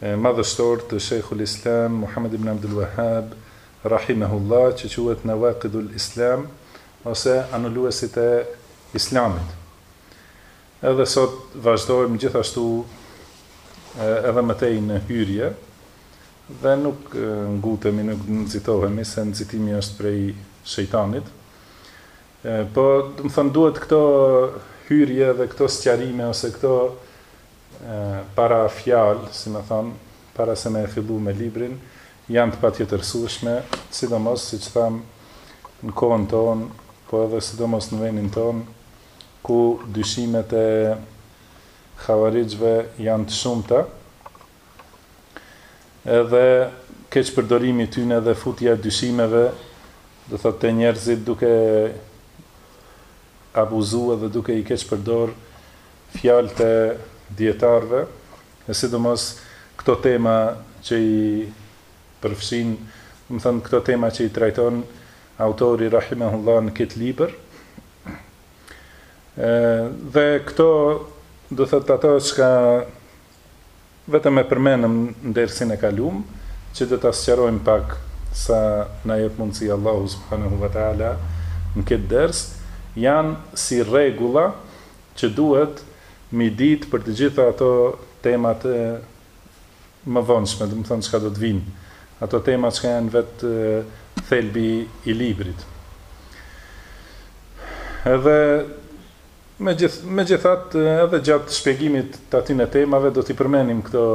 madhështor të Shejhul Islam Muhamed ibn Abdul Wahhab rahimehullah që quhet Nawaqidul Islam ose Anuluesit e Islamit. Edhe sot vazhdojmë gjithashtu edhe më tej në hyrje dhe nuk ngutemi, nuk nxitohemi se nxitimi është prej shejtanit. Po, domethonë duhet këto hyrje dhe këto sqarime ose këto para fjalë, si me thonë, para se me e fillu me librin, janë të patjetërsueshme, sidomos, siç thamë, në kohën tonë, po edhe sidomos në venin tonë, ku dyshimet e havarixhve janë të shumta, edhe keqpërdorimi i tyne dhe futja e dyshimeve, do thotë te njerëzit duke abuzu edhe duke i keqpërdorë fjalët e dijetarëve e sidomos këto tema që i përfshin domethonë këto tema që i trajton autori rahimehullah në këtë libër dhe këto do thotë ato çka Vetëm e përmenëm n'dersin e kalum që do ta sqarojmë pak sa na jep mundësi Allahu subhanehu ve teala në këtë ders janë si rregulla që duhet m'i ditë për të gjitha ato temat e mëvonshme domethonë çka do të vijnë ato tema çka janë vet thelbi i librit edhe Megjithatë, edhe gjatë shpjegimit të atyne temave do t'i përmenim këto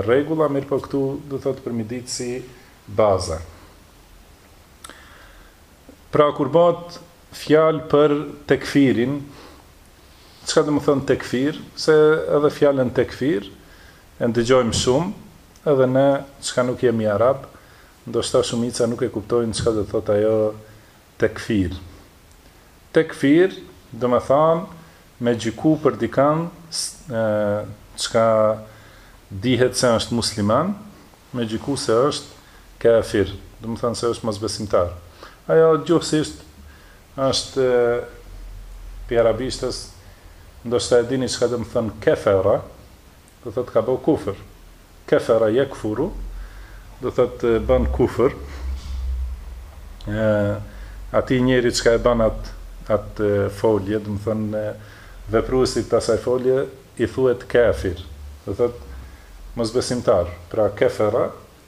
rregulla, mirëpo këtu do thotë për m'i ditë si baza. Pra kur bëhet fjalë për tekfirin, çka domethonë tekfir, se edhe fjalën tekfir e ndëgjojmë shumë, edhe ne çka nuk jemi arab, ndoshta shumica nuk e kuptojnë çka do të thotë ajo Tekfir Tekfir domethanë me gjyku për dikënë çka dihet se është musliman me gjyku se është kafir domethanë se është mosbesimtar ajo gjuhësisht është pi arabishtes ndoshta e dini çka domethonë kefera Do thotë ka bo kufër. Kefere jekfuru, do thotë bën kufër, atij njeri çka e bën atë atë folje, domethonë vepruesit të asaj folje i thuhet kafir, do thotë mosbesimtar, pra kefere,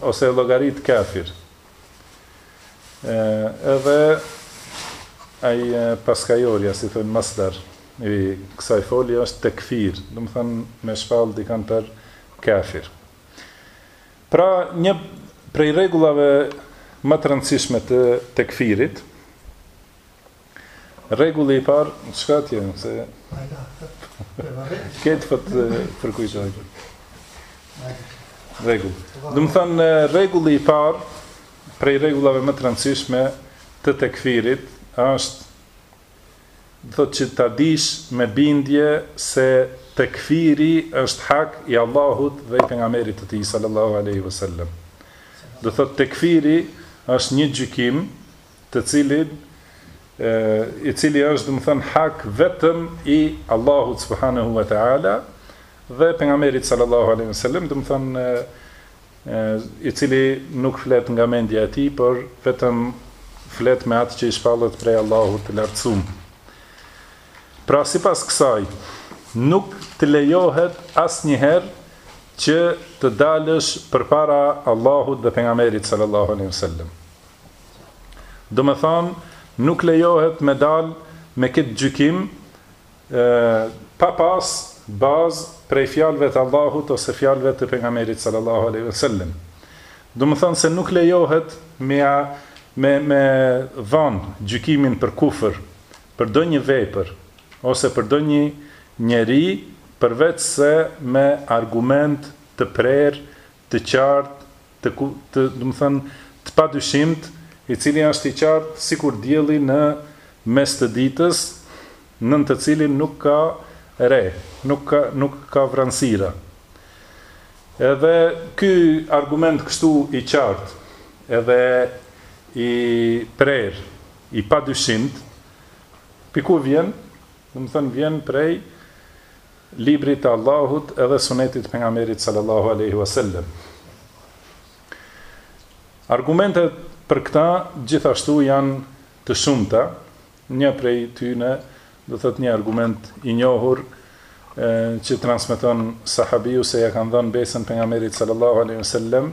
Ose e llogarit kafir. E, edhe ai paskajorja, si thojnë masdar, i kësaj foli është tekfir, domethënë me shpalë dikan për kafir. Pra një prej rregullave më të rëndësishme të tekfirit, Rregulli i parë, çka thamë se këtë po të përkujtoj. Rregull. Domethënë rregulli i parë prej rregullave më të rëndësishme të tekfirit është do thotë që ta dish me bindje se tekfiri është hak i Allahut dhe i pejgamberit të tij sallallahu alaihi wasallam. Do thotë tekfiri është një gjykim të cilin i cili është domethënë hak vetëm i Allahut subhanahu wa taala dhe pejgamberit sallallahu alaihi wasallam domethënë i cili nuk flet nga mendja e tij, por vetëm flet me atë që i shpallet prej Allahut të lartësum. Pra sipas kësaj, nuk të lejohet asnjëherë që të dalësh përpara Allahut dhe pejgamberit sallallahu alaihi wasallam. Domethënë nuk lejohet me dalë me këtë gjykim pa pas bazë prej fjalëve të Allahut ose fjalëve të Pejgamberit sallallahu alejhi ve sellem. Domethënë se nuk lejohet me ja me me dhanë gjykimin për kufër për donjë vepër ose për donjë njeri përveçse me argument të prerë të qartë, të ku, të, domethënë, të padyshimtë, i cili është i qartë sikur dielli në mes të ditës, nën të cilin nuk ka re, nuk ka, nuk ka vranësira. Edhe ky argument kështu i qartë, edhe i prerë, i padyshimtë, pi ku vjen? Domethënë vjen prej, Librit të Allahut edhe Sunetit të Pejgamberit Sallallahu Alejhi Wasellem. Argumentet për këta gjithashtu janë të shumta, një prej tyne do thot një argument i njohur që transmeton sahabiu se ia kanë dhënë besën pejgamberit sallallahu alaihi wasallam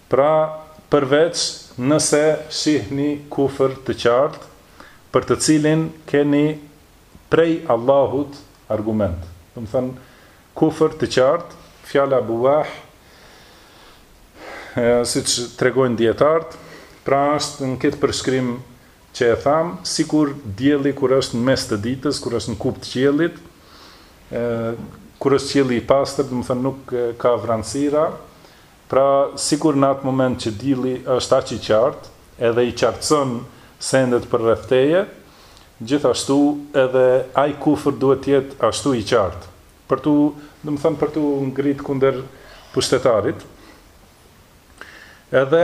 Pra, përveç nëse shihni kufër të qartë, për të cilin keni prej Allahut argument. Domethënë, kufër të qartë, fjala buwah, siç tregojnë dijetartë, pra është në këtë përshkrim që e thamë, sikur dielli kur është në mes të ditës, kur është në kupë të qiellit, kur është qielli i pastër, domethënë nuk ka vranësira, Pra, sikur në atë moment që dielli është aq i qartë, edhe i qartëson sendet përreth teje, gjithashtu edhe ai kufër duhet të jetë ashtu i qartë, për t'u, domethënë për t'u ngritë kundër pushtetarit. Edhe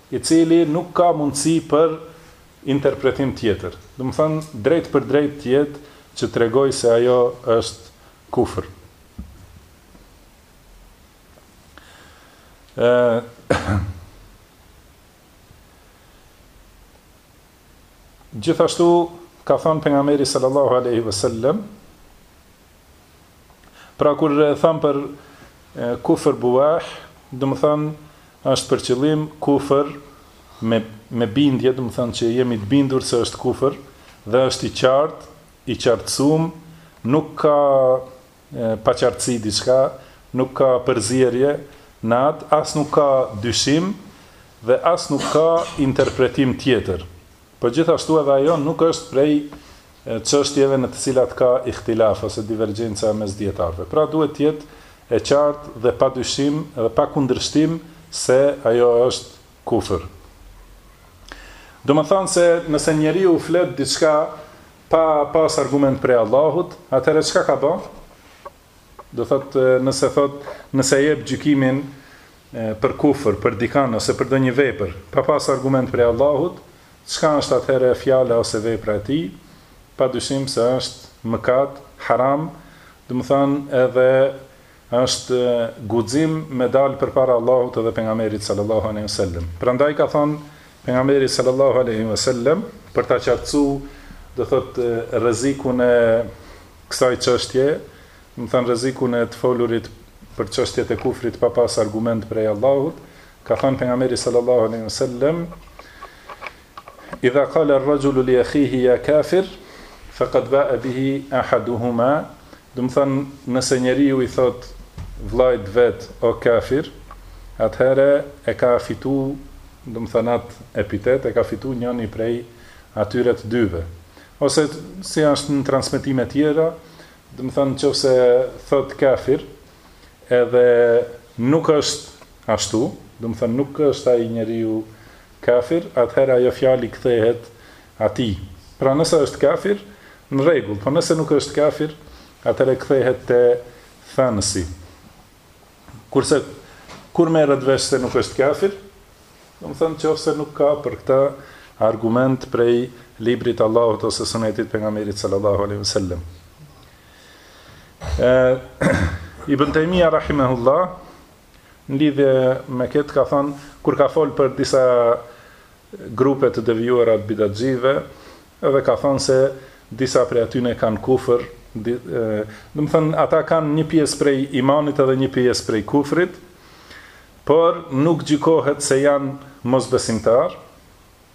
i cili nuk ka mundësi për interpretim tjetër, domethënë drejtpërdrejtë të jetë që tregon se ajo është kufër. Gjithashtu ka thënë pejgamberi sallallahu alejhi ve sellem, Pra kur thamë për kufër buah, domethënë është për qëllim kufër me me bindje, domethënë që jemi të bindur se është kufër dhe është i qartë, i qartësum, nuk ka paqartësi diçka, nuk ka përzierje në atë, as nuk ka dyshim dhe as nuk ka interpretim tjetër. Po gjithashtu edhe ajo nuk është prej çështjeve në të cilat ka ihtilaf ose divergjenca mes dijetarëve. Pra duhet të jetë e qartë dhe pa dyshim dhe pa kundërshtim se ajo është kufër. Domethënë se nëse njeriu flet diçka pa pas argument prej Allahut, atëherë çka ka bë? Do thotë nëse thotë, nëse e jep gjykimin për kufër, për dikën ose për ndonjë vepër, pa pas argument prej Allahut, Çka është atëherë fjala ose vepra e tij? Pa dyshim se është mëkat, haram, domethënë edhe është guxim me dalë përpara Allahut edhe Pejgamberit sallallahu alejhi ve sellem. Prandaj ka thënë Pejgamberi sallallahu alejhi ve sellem për ta qartësu, do thotë, rrezikun e kësaj çështje, domethënë rrezikun e të folurit për çështjet e kufrit pa pas argument prej Allahut, Ka thënë pejgamberi sallallahu alaihi wasallam Idha qala ar-rajulu li akhihi ya kafir faqad ba'a bihi ahaduhuma domethënë nëse njeriu i thot vllait vet o kafir atëherë e ka fitu domethënë atë epitet e ka fitu njëri prej atyre të dyve ose si është në transmetime tjera domethënë qofse thot kafir edhe nuk është Ashtu, domethënë nuk është ai njeriu kafir, atëherë ajo fjalë i kthehet atij. Pra nëse është kafir, në rregull, por nëse nuk është kafir, atëherë kthehet te thënësi. Kurse kur merret vesh se nuk është kafir, domethënë qofse nuk ka për këtë argument prej Librit të Allahut ose Sunetit të Pejgamberit sallallahu alejhi ve sellem. Ibn Taymija rahimehullah Në lidhje me këtë ka thënë, kur ka folë për disa grupe të devijuara të bidatxhive, edhe ka thënë se disa prej atyne kanë kufër, domethënë ata kanë një pjesë prej imanit edhe një pjesë prej kufrit, por nuk gjykohet se janë mosbesimtarë,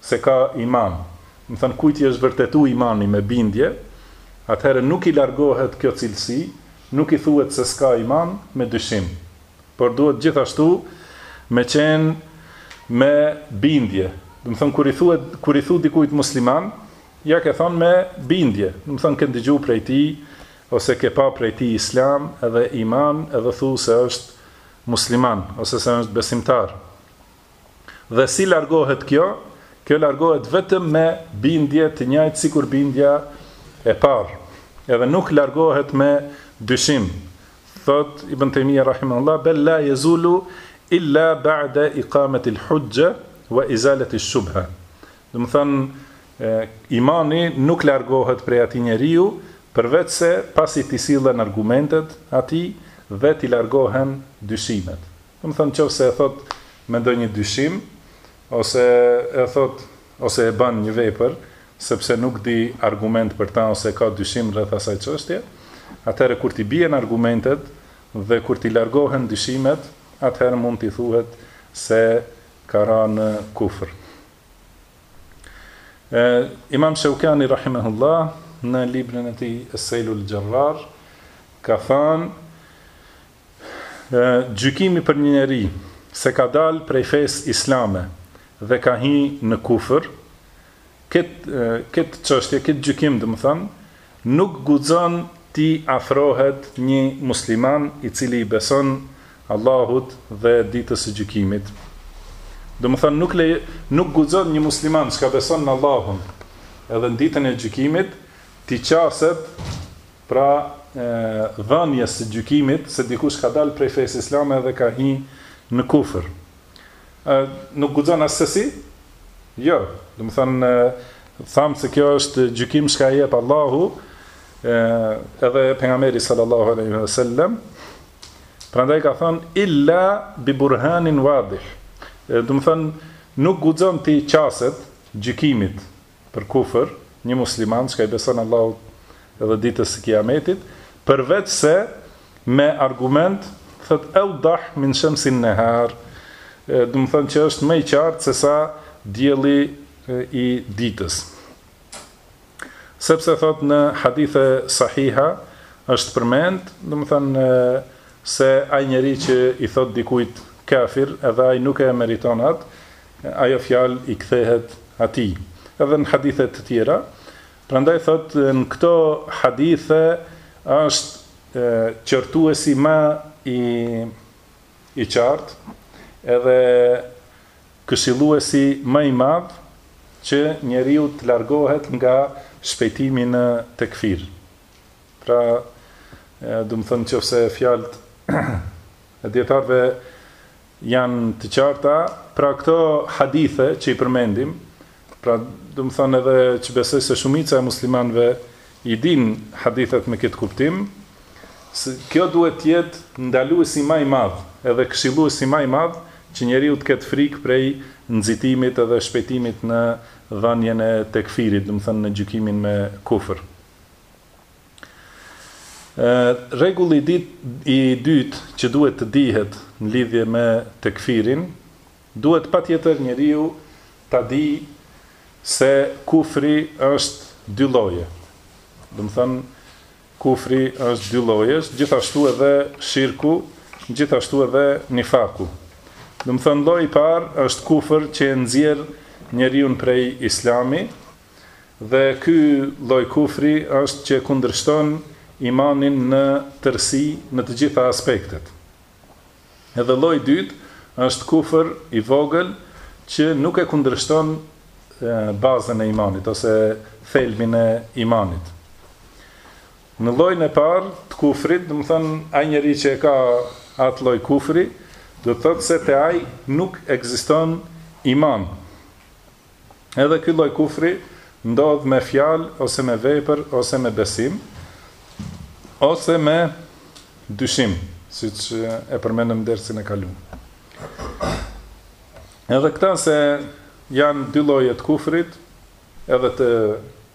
se ka iman, domethënë kujt i është vërtetuar imani me bindje, atëherë nuk i largohet kjo cilësi, nuk i thuhet se s'ka iman me dyshim, por duhet gjithashtu me qenë me bindje, domethënë kur i thuhet, kur i thu dikujt musliman, ia ke thënë me bindje, domethënë ke ndëgju prej tij ose ke pa prej tij islam edhe iman edhe thu se është musliman ose se është besimtar. Dhe si largohet kjo? Kjo largohet vetëm me bindje të njëjtë sikur bindja e parë, edhe nuk largohet me dyshim. Thotë Ibn Tejmije rahimahullah, Bel la yezulu illa ba'de iqamati l-hujje wa izalati shubhe. Domethënë, imani nuk largohet prej atij njeriu përveçse pasi t'i sillen argumentet atij dhe t'i largohen dyshimet. Domethënë nëse e thotë me ndonjë dyshim ose e thotë ose e bën një vepër sepse nuk di argument për ta ose ka dyshim rreth asaj çështje, atëherë kur t'i bien argumentet dhe kur t'i largohen dyshimet, atëherë mund t'i thuhet se ka ra në kufër. E, imam Shaukani, Rahimehullah, në librin e tij Esejlul Gjerrar, ka thënë, Gjykimi për një njeri se ka dalë prej fesë islame dhe ka hi në kufër, këtë këtë çështje, këtë gjykim domethënë, nuk guxon t'i afrohet një musliman i cili i beson Allahut dhe Ditës së Gjykimit. Domethënë nuk, nuk guxon një musliman çka beson në Allahun edhe në Ditën e Gjykimit t'i qaset pra dhënies së gjykimit se dikush ka dalë prej fesë islame dhe ka hi në kufër. Ë nuk guxon assesi? Jo, domethënë thamë se kjo është gjykim çka e jep Allahu e, edhe pejgamberi sallallahu alaihi wasallam. Prandaj ka thënë illa bi burhanin wadih. Domethënë nuk guxon t'i qaset gjykimit Për kufër, një musliman që i beson Allahut dhe ditës së Kijametit, përveç se me argument, thotë eudah min shamsin nahar, domethënë që është më i qartë se sa dielli i ditës. Sepse thotë në hadithe sahiha është përmend, domethënë se ai njeri që i thotë dikujt kafir, edhe ai nuk e meriton atë, Ajo fjalë i kthehet atij. Edhe në hadithe të tjera. Prandaj thotë në këto hadithe është qortuesi më i i qartë edhe këshilluesi më i madh që njeriu të largohet nga shpejtimi në tekfir. Pra, domethënë nëse fjalët e dijetarëve, Janë të qarta, pra këto hadithe që i përmendim, pra domethënë edhe që besoj se shumica e muslimanëve i dinë hadithet me këtë kuptim, se kjo duhet të jetë ndaluesi më i madh, edhe këshilluesi më i madh që njeriu të ketë frikë prej nxitimit edhe shpejtimit në dhënien e tekfirit, domethënë në gjykimin me kufër. Rregulli i dytë që duhet të dihet në lidhje me tekfirin, duhet patjetër njeriu ta dijë se kufri është dy lloje, domethënë kufri është dy lloje, gjithashtu edhe shirku, gjithashtu edhe nifaku. Domethënë lloji i parë është kufër që e nxjerr njeriun prej Islami, Dhe ky lloj kufri është që e kundërshton imanin në tërësi në të gjitha aspektet. Edhe lloji i dytë është kufër i vogël që nuk e kundërshton bazën e imanit ose thelbin e imanit. Në llojin e parë të kufrit, domethënë ai njeri që e ka atë lloj kufri, do të thotë se te ai nuk ekziston iman. Edhe ky lloj kufri ndodh me fjalë ose me vepër ose me besim ose me dyshim, siç e përmendëm në dersin e kalum. Edhe këta se janë dy lloje të kufrit, edhe të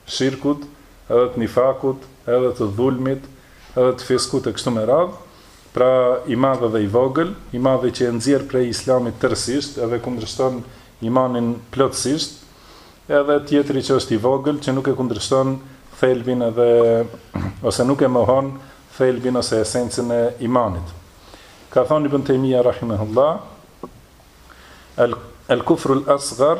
shirkut, edhe të nifakut, edhe të dhulmit, edhe të fiskut e kështu me radhë, Pra, i madh edhe i vogël, i madhi që e nxjerr prej Islamit tërësisht edhe e kundërshton imanin plotësisht, edhe tjetri që është i vogël që nuk e kundërshton thelbin edhe ose nuk e mohon thelbin ose esencën e imanit. Ka thënë Ibën Tejmija rahimehullah, El-kufrul asgar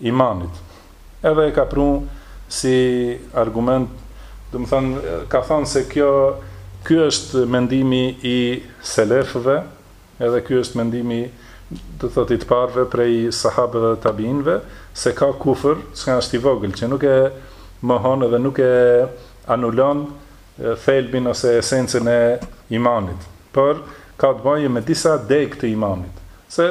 imanit. Edhe e ka pru si argument, domethënë, ka thënë se kjo, ky është mendimi i selefëve, edhe ky është mendimi, do të thotë, i të parëve prej sahabeve dhe tabiinëve, se ka kufër, që është i vogël, që nuk e mohon edhe nuk e anulon thelbin ose esencën e imanit, por ka të bëjë me disa degë të imanit, se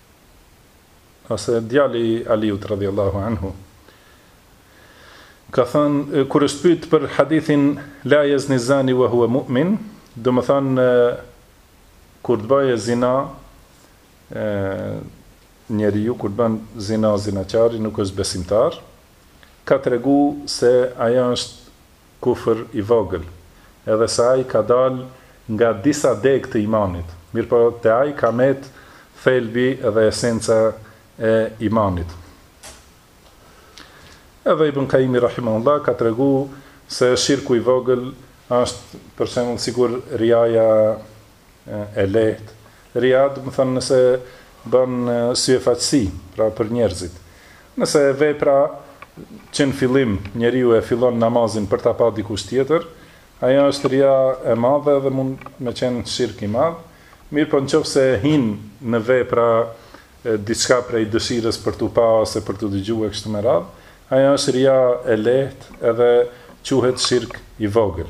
Ose djali i Aliut radhiyallahu anhu ka thënë kur është pytë për hadithin la yazni zani wa huwa mu'min, domethënë kur të bëjë zina njeriu kur bën zina zinaqari nuk është besimtar, ka tregu se ajo është kufër i vogël, edhe se ai ka dalë nga disa degë të imanit, mirëpo te ai ka met thelbi dhe esenca e imanit. Edhe Ibn Kajimi rahimahullah ka tregu se shirku i vogël është, për shembull, sikur rijaja e lehtë. Rija, domethënë nëse bën syefaqësi, pra për njerëzit. Nëse vepra që në fillim njeriu e fillon namazin për ta pa dikush tjetër, ajo është rija e madhe dhe mund me qenë shirk i madh, mirëpo në qoftë se hin në vepra diçka prej dëshirës për t'u pa ose për t'u dëgju e kështu me radhë, ajo është rija e lehtë edhe quhet shirk i vogël.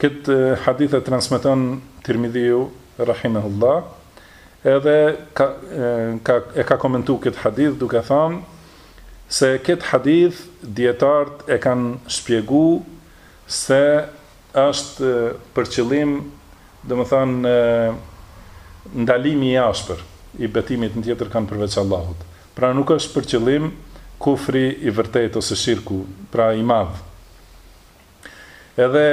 Këtë hadith e transmeton Tirmidhiu rahimehullah edhe ka ka e ka komentu këtë hadith duke thënë se këtë hadith dijetarët e kanë shpjegu se është për qëllim, domethënë ndalimi i ashpër i betimit në tjetërkënd përveç Allahut. Pra nuk është për qëllim kufri i vërtetë ose shirku, pra i madh. Edhe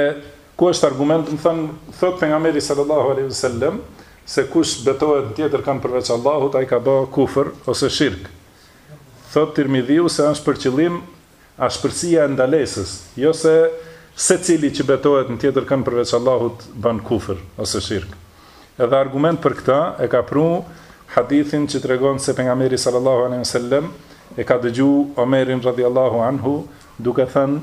ky është argument, domethënë, thotë Pejgamberi sallallahu alejhi ve sel-lem, se kush betohet në tjetërkënd përveç Allahut, ai ka ba kufër ose shirk. Thotë Tirmidhiu se është për qëllim ashpërsia e ndalesës, jo se secili që betohet në tjetërkënd përveç Allahut ban kufër ose shirk. Edhe argument për këtë e ka pru hadithin që tregon se Pejgamberi sallallahu alejhi ve sel-lem, e ka dëgju Omerin radijallahu anhu, duke thënë,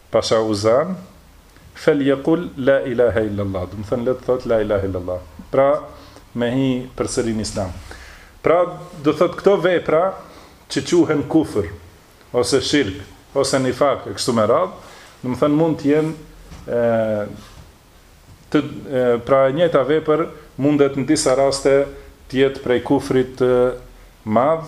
wal uzza, Felyekul la ilahe illallah, domethënë le të thotë la ilahe illallah. Pra, me hi përsëri në Islam. Pra, do thotë këto vepra që quhen kufër ose shirk ose nifak e kështu me radhë, domethënë mund të jenë e, të, e, pra e njëjta vepër mundet në disa raste të jetë prej kufrit të madh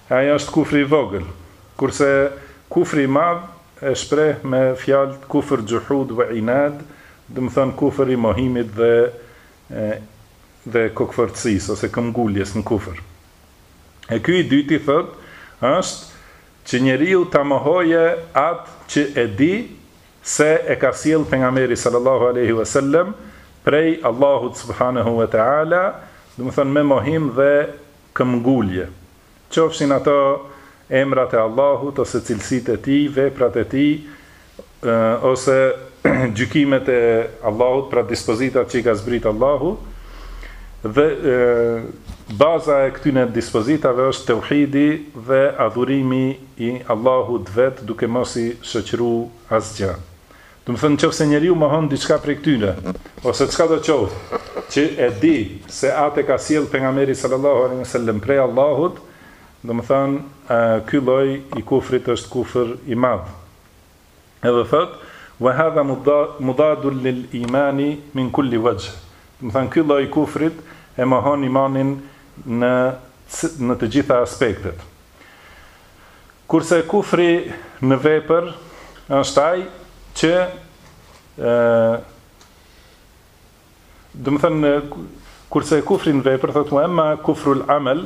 Ai është kufri i vogël, kurse kufri i madh e shpreh me fjalë kufr juhud wa inad, domethënë kufër i mohimit dhe dhe kokëfortësisë ose këmbënguljes në kufër. E ky i dyti thotë është që njeriu ta mohojë atë që e di se e ka sjellë Pejgamberi sallallahu alejhi we sellem prej Allahut subhanehu we teala, domethënë me mohim dhe Këmbngulje. Qofshin ato emrat e Allahut ose cilësitë e Tij, veprat e Tij, ose gjykimet e Allahut, pra dispozitat që i ka zbritë Allahu, dhe baza e këtyre dispozitave është teuhidi dhe adhurimi i Allahut vetë duke mos i shoqëruar asgjë. Domethënë qoftë se njeriu mohon diçka prej këtyre, ose çka do qoftë, që e di se atë e ka sjellë Pejgamberi sallallahu alejhi ve sellem prej Allahut, domethënë ky lloj i kufrit është kufër i madh. Edhe thotë: "Wa hadha mudadun lil imani min kulli wajh", domethënë ky lloj i kufrit e mohon imanin në në të gjitha aspektet. Kurse kufri në vepër është ai që ë Domethënë kurse kufri në vepër thotë wa amma kufrul amal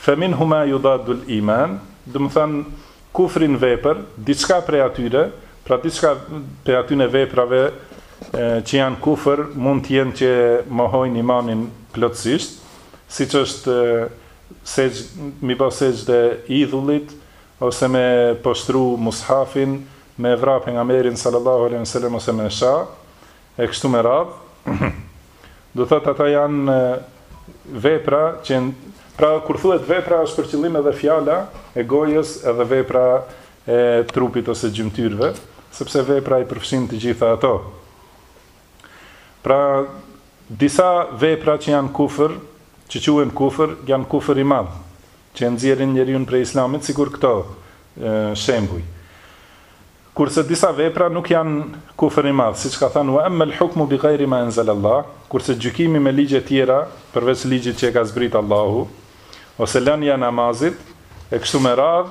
fa minhu ma yudaddu al iman, domethënë kufri në vepër, diçka prej atyre, pra diçka prej atyne veprave që janë kufër mund të jenë që mohojnë imanin plotësisht, siç është mi ba sexhde idhullit ose me poshtru mushafin me vra pejgamberin sallallahu alejhi ve selem ose me sha e kështu me radh do thot ata jan vepra që pra kur thuhet vepra është për qëllim edhe fjala e gojës edhe vepra e trupit ose gjymtyrëve sepse vepra i përfshin të gjitha ato Pra disa vepra që janë kufër, që quhen kufër, janë kufër i madh, që e nxjerrin njeriun prej Islamit, sikur këto shembuj. Kurse disa vepra nuk janë kufër i madh, siç ka thanë wa amma al-hukmu bi ghayri ma anzal Allah, kurse gjykimi me ligje tjera përveç ligjit që e ka zbrit Allahu, ose lënia e namazit e kështu me radhë,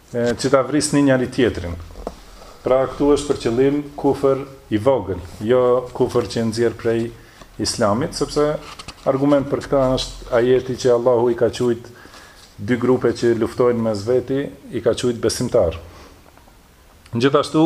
Që ta vrisni njëri tjetrin. Pra këtu është për qëllim kufër i vogël, jo kufër që nxjerr prej Islamit, sepse argument për këtë është ajeti që Allahu i ka qujt dy grupe që luftojnë mes veti, i ka qujt besimtarë. Gjithashtu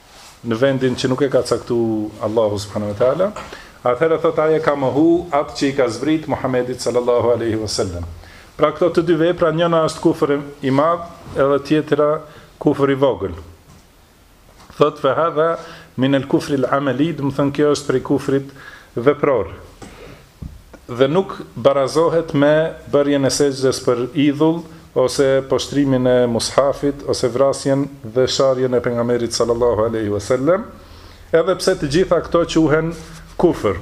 në vendin që nuk e ka caktu Allahu subhanahu wa ta'ala, atëherë thotë ai e ka mohu atë që i ka zbrit Muhammedit sallallahu aleyhi wa sallam. Pra këto të dy vepra, njona është kufër i madh edhe tjetra kufër i vogël. Thotë fe hadha min el kufri l'ameli, domethënë kjo është prej kufrit vepror. Dhe nuk barazohet me bërjen e sexhdes për idhull, ose poshtrimin e Mushafit, ose vrasjen dhe sharjen e Pejgamberit sallallahu alejhi ve sellem, edhe pse të gjitha këto quhen kufër.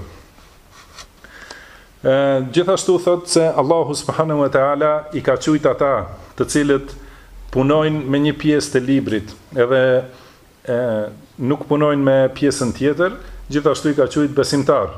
Gjithashtu thotë se Allahu subhanahu ve teala i ka qujt ata të cilët punojnë me një pjesë të librit edhe nuk punojnë me pjesën tjetër, gjithashtu i ka qujt besimtarë.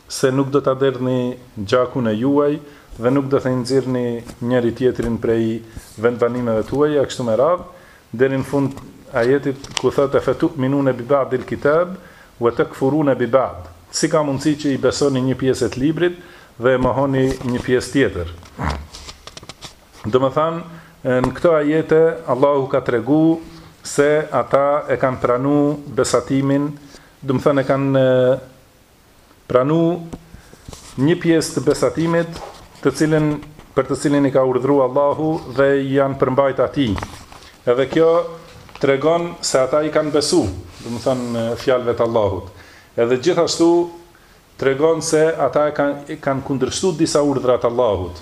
se nuk do ta derdhni gjakun e juaj dhe nuk do të nxirrni njëri tjetrin prej vendbanimeve tuaja e kështu me radhë deri në fund t'ajetit ku thotë efetu'minune bi ba'dil kitab wa takfurune bi ba'd si ka mundësi që i besoni një pjese të librit dhe e mohoni një pjesë tjetër domethënë në këto ajete Allahu ka tregu se ata e kanë pranu besatimin domethënë e kanë pranu një pjesë të besatimit, të cilin për të cilin i ka urdhru Allahu dhe i janë përmbajt atij. Edhe kjo tregon se ata i kanë besu, domethënë fjalëve të Allahut. Edhe gjithashtu tregon se ata i kanë kanë kundërshtuar disa urdhra të Allahut.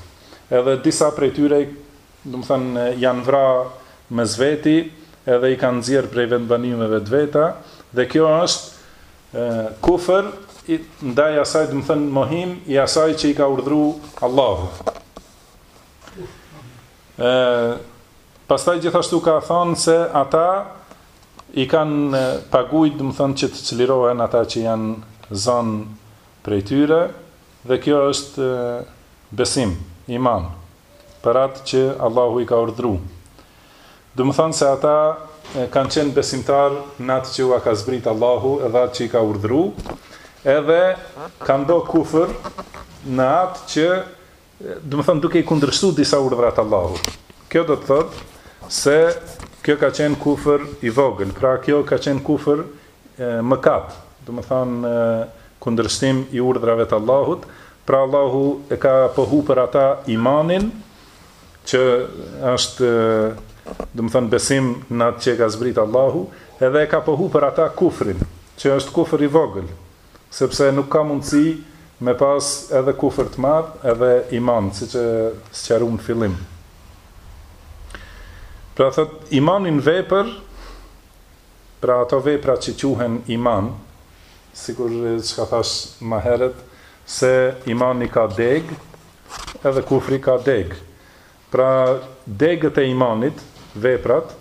Edhe disa prej tyre, domethënë janë vra mes veti, edhe i kanë nxjerrë prej vendbanimeve të veta dhe kjo është Kufër i ndaj asaj domethënë mohim i asaj që i ka urdhru Allahu. Ë pastaj gjithashtu ka thënë se ata i kanë pagujt domethënë që të çlirohen ata që janë zon prej tyre dhe kjo është besim, iman për atë që Allahu i ka urdhru. Domethënë se ata kanë qenë besimtarë në atë që ua ka zbrit Allahu edhe atë që i ka urdhru, edhe kanë bo kufër në atë që, domethënë, duke i kundrështu disa urdhra t'Allahut. Kjo do të thotë se kjo ka qenë kufër i vogël, pra kjo ka qenë kufër mëkat, domethënë, kundrështim i urdhrave të Allahut, pra Allahu e ka pohu për ata imanin, që është domethon besim në atë që ka zbrit Allahu, edhe e ka pohu për ata kufrin, që është kufër i vogël, sepse nuk ka mundësi me pas edhe kufër të madh, edhe iman, siç e sqaruam në fillim. Pra thot imanin vepër, pra ato vepra që quhen iman, sikur çka thash më herët, Se imani ka degë, edhe kufri ka degë. Pra, degët e imanit, veprat,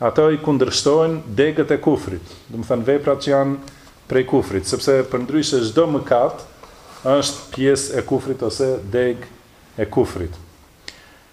ato i kundërshtojnë degët e kufrit, domethënë veprat që janë prej kufrit, sepse përndryshe çdo mëkat është pjesë e kufrit ose degë e kufrit.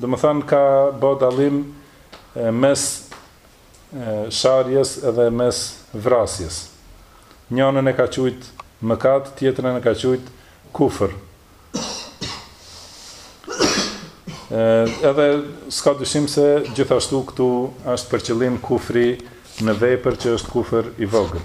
Domethënë ka bë dallim mes sharjes edhe mes vrasjes. Njënën e ka qujt mëkat, tjetrën e ka qujt kufër. Edhe s'ka dyshim se gjithashtu këtu është për qëllim kufri në vepër që është kufër i vogël.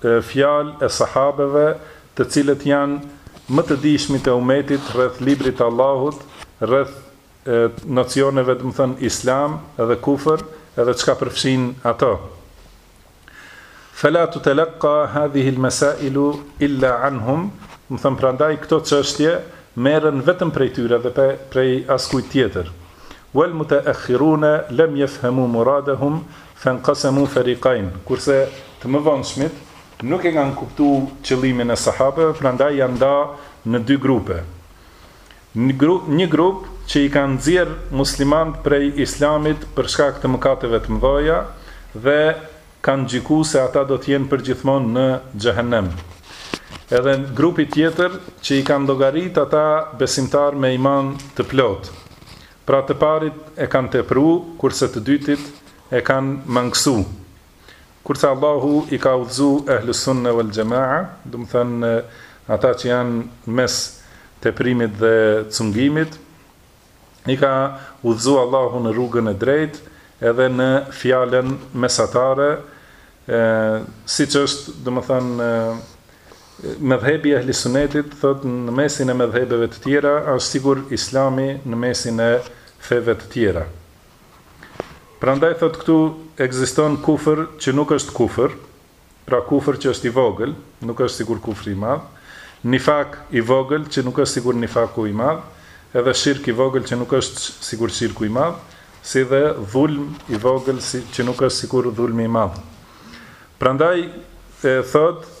fjalë e Sahabeve, të cilët janë më të dijshmit e Umetit rreth Librit të Allahut, rreth nocioneve, domethënë Islam dhe Kufër, edhe çka përfshijnë ato. Fela tutelekka hadhihi lmesailu illa anhum, domethënë prandaj këto çështje merren vetëm prej tyre dhe prej askujt tjetër. Walmuteakhirune lem yefhamu muradahum, Fenqasamu fariqain, kurse të mëvonshmit nuk e kanë kuptu qëllimin e sahabeve prandaj janë nda në dy grupe, një grup që i kanë nxjerr muslimant prej islamit për shkak të mëkateve të mëdhaja dhe kanë gjyku se ata do të jenë përgjithmonë në xhehenem edhe grupi tjetër që i kanë llogarit ata besimtar me iman të plotë Pra të parit e kanë tepru, kurse të dytit e kanë mangësu. Kurse Allahu i ka udhëzu Ehlu Sunne Wal Xhema'a, domethënë ata që janë mes teprimit dhe cungimit, i ka udhëzu Allahu në rrugën e drejtë edhe në fjalën mesatare, siç është, domethënë, Medhhebi i Ehli Sunnetit thotë në mesin e medhhebeve të tjera është sikur Islami në mesin e feve të tjera. Prandaj thotë këtu ekziston kufër që nuk është kufër, pra kufër që është i vogël, nuk është sikur kufri i madh, nifak i vogël që nuk është sikur nifaku i madh, edhe shirk i vogël që nuk është sikur shirku i madh, si dhe dhulm i vogël që nuk është sikur dhulmi i madh. Prandaj thotë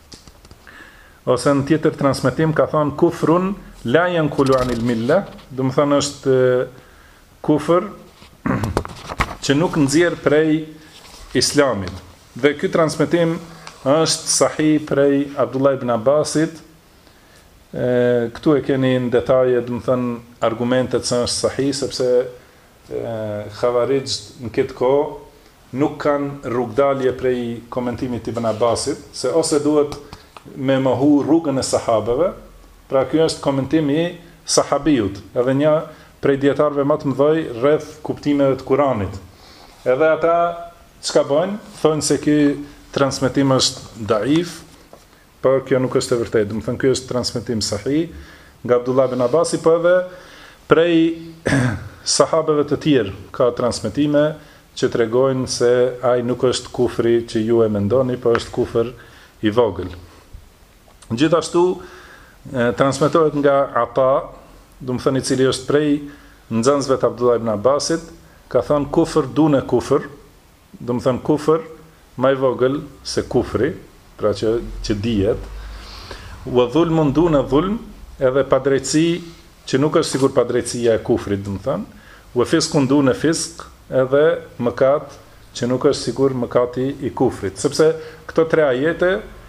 Se në tjetër transmetim ka thënë kufrun la yanqulu anil milla, domethënë është kufër që nuk nxjerr prej islamit. Dhe ky transmetim është sahih prej Abdullah ibn Abbasit. Këtu e keni në detaje, domethënë argumentet që është sahih sepse havarixhët në këtë kohë Nuk kanë rrugëdalje prej komentimit të Ibën Abbasit, se ose duhet me mohu rrugën e Sahabeve, pra ky është komentimi i Sahabiut, edhe një prej dijetarëve më të mëdhej rreth kuptimeve të Kuranit. Edhe ata çka bëjnë, thonë se ky transmetim është daif, Po kjo nuk është e vërtetë, domethënë ky është transmetim sahih nga Abdullah ibn Abbasi, po edhe prej sahabeve të tjerë ka transmetime që tregojnë se ai nuk është kufri që ju e mendoni, por është kufër i vogël. Gjithashtu transmetohet nga Ata, domethënë i cili është prej nxënësve të Abdullah ibn Abbasit, ka thënë kufër dune kufër, Domethënë kufër, më i vogël se kufri, pra që që dihet, wa dhulmun dune dhulm, edhe padrejtësi që nuk është sikur padrejtësia e kufrit, domethënë, wa fisqun dune fisq, edhe mëkat që nuk është sikur mëkati i kufrit. Sepse këto tre ajete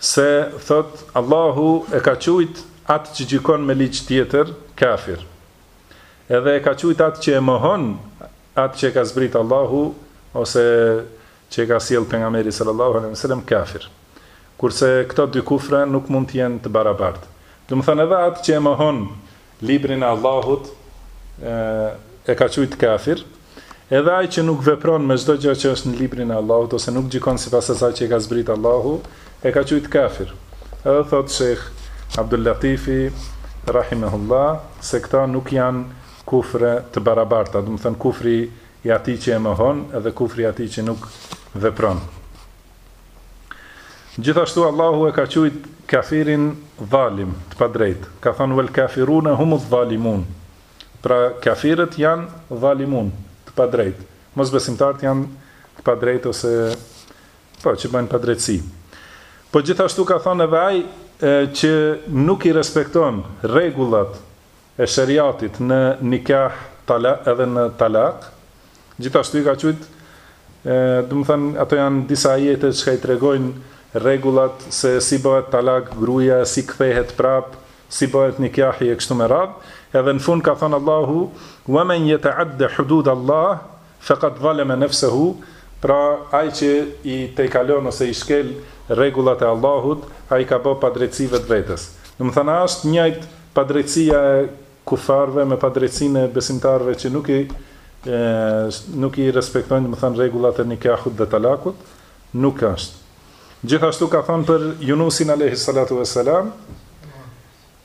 Se, thotë, Allahu e ka quajt atë që gjykon me ligj tjetër, kafir. Edhe e ka quajt atë që e mohon atë që e ka zbrit Allahu ose që e ka sjell Pejgamberi sallallahu alejhi ve sellem, kafir. Kurse këto dy kufre nuk mund të jenë të barabartë. Domethënë edhe atë që e mohon Librin e Allahut e ka quajt kafir, edhe ai që nuk vepron me çdo gjë që është në librin e Allahut ose nuk gjykon sipas asaj që e ka zbrit Allahu, e ka quajt kafir. Edhe thot Sheikh Abdul Latifi rahimehullah se këto nuk janë kufre të barabarta, domethënë kufri i atij që e mohon edhe kufri i atij që nuk vepron. Gjithashtu Allahu e ka quajt kafirin dhalim, të padrejtë. Ka thënë wal kafiruna humudh dhalimun. Pra kafirët janë dhalimun, të padrejtë. Mosbesimtarët janë të padrejtë ose po që bëjnë padrejtësi. Po gjithashtu ka thënë edhe ai që nuk i respekton rregullat e sheriatit në nikah tala edhe në talak gjithashtu i ka qujt, domethën ato jan disa ajete çka i tregojn rregullat se si bëhet talak gruja si kthehet prap si bëhet nikahi e kështu me radh edhe në fund ka thën Allahu wa men yata'adda hudud Allah Fekad zaleme nefsehu, pra ai që i tejkalon ose i shkel rregullat e Allahut, ai i ka bë padrejtësi vetvetes. Domethënë a është njëjtë padrejtësia e kufarëve me padrejtësinë e besimtarëve që nuk i nuk i respektojnë domethënë rregullat e nikahut dhe talakut? Nuk është. Gjithashtu ka thënë për Junusin alejhi salatu ves selam,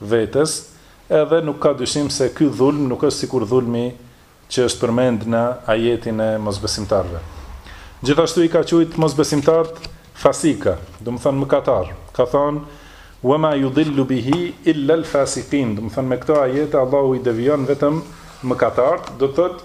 vetes, edhe nuk ka dyshim se ky dhulm nuk është sikur dhulmi që është përmend në ajetin e mosbesimtarëve. Gjithashtu i ka quajt mosbesimtartë fasika, domethënë mëkatarë, ka thënë, Wama yudillu bihi illa al-fasiqin, domethënë me këto ajete Allahu i devijon vetëm mëkatartë, domethënë,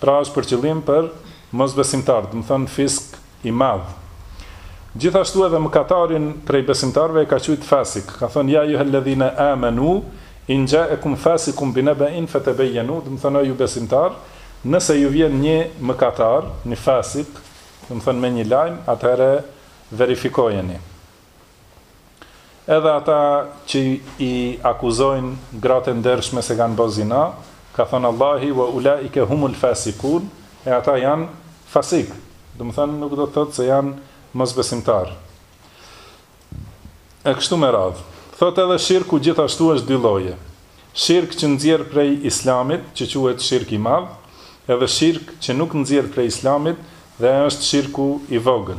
Pra është për qëllim për mosbesimtarë, domethënë fisk i madh. Gjithashtu edhe mëkatarin prej besimtarëve e ka quajt fasik, ka thënë ja juhellezine amenu in jaekum fasikum binebein fetebejenu, domethënë o ju besimtarë, nëse ju vjen një mëkatar, një fasik, domethënë me një lajm, atëherë verifikojeni. Edhe ata që i akuzojnë gratë e ndershme se kanë bërë zina, ka thënë Allahi, wa ulaike humul fasikun, e ata janë fasikë, domethënë nuk do të thotë se janë mosbesimtarë. E kështu me radhë. Thotë edhe shirku gjithashtu është dy lloje. Shirk që nxjerr prej Islamit, që quhet shirk i madh, edhe shirk që nuk nxjerr prej Islamit dhe është shirku i vogël.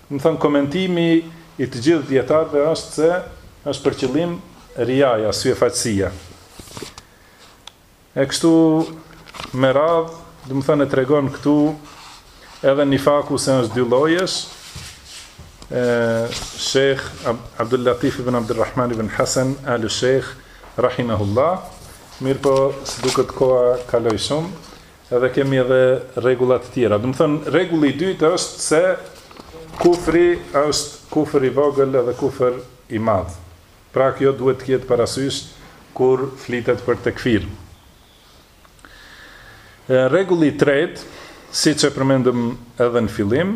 Domethënë komentimi i të gjithë dijetarëve është se është për qëllim riaja, syefaqësia. E kështu me radhë, domethënë e tregon këtu edhe nifaku se është dy llojesh. ë Sheikh Abdul Latif ibn Abdul Rahman ibn Hasan Alu Sheikh rahimahullah. Mirpo, si duket koha kaloi shumë. Edhe kemi edhe rregulla të tjera. Domethënë rregulli i dytë është se kufri është kufër i vogël edhe kufër i madh. Pra kjo duhet të jetë parasysh kur flitet për tekfir. Rregulli i tretë, siç e përmendëm edhe në fillim,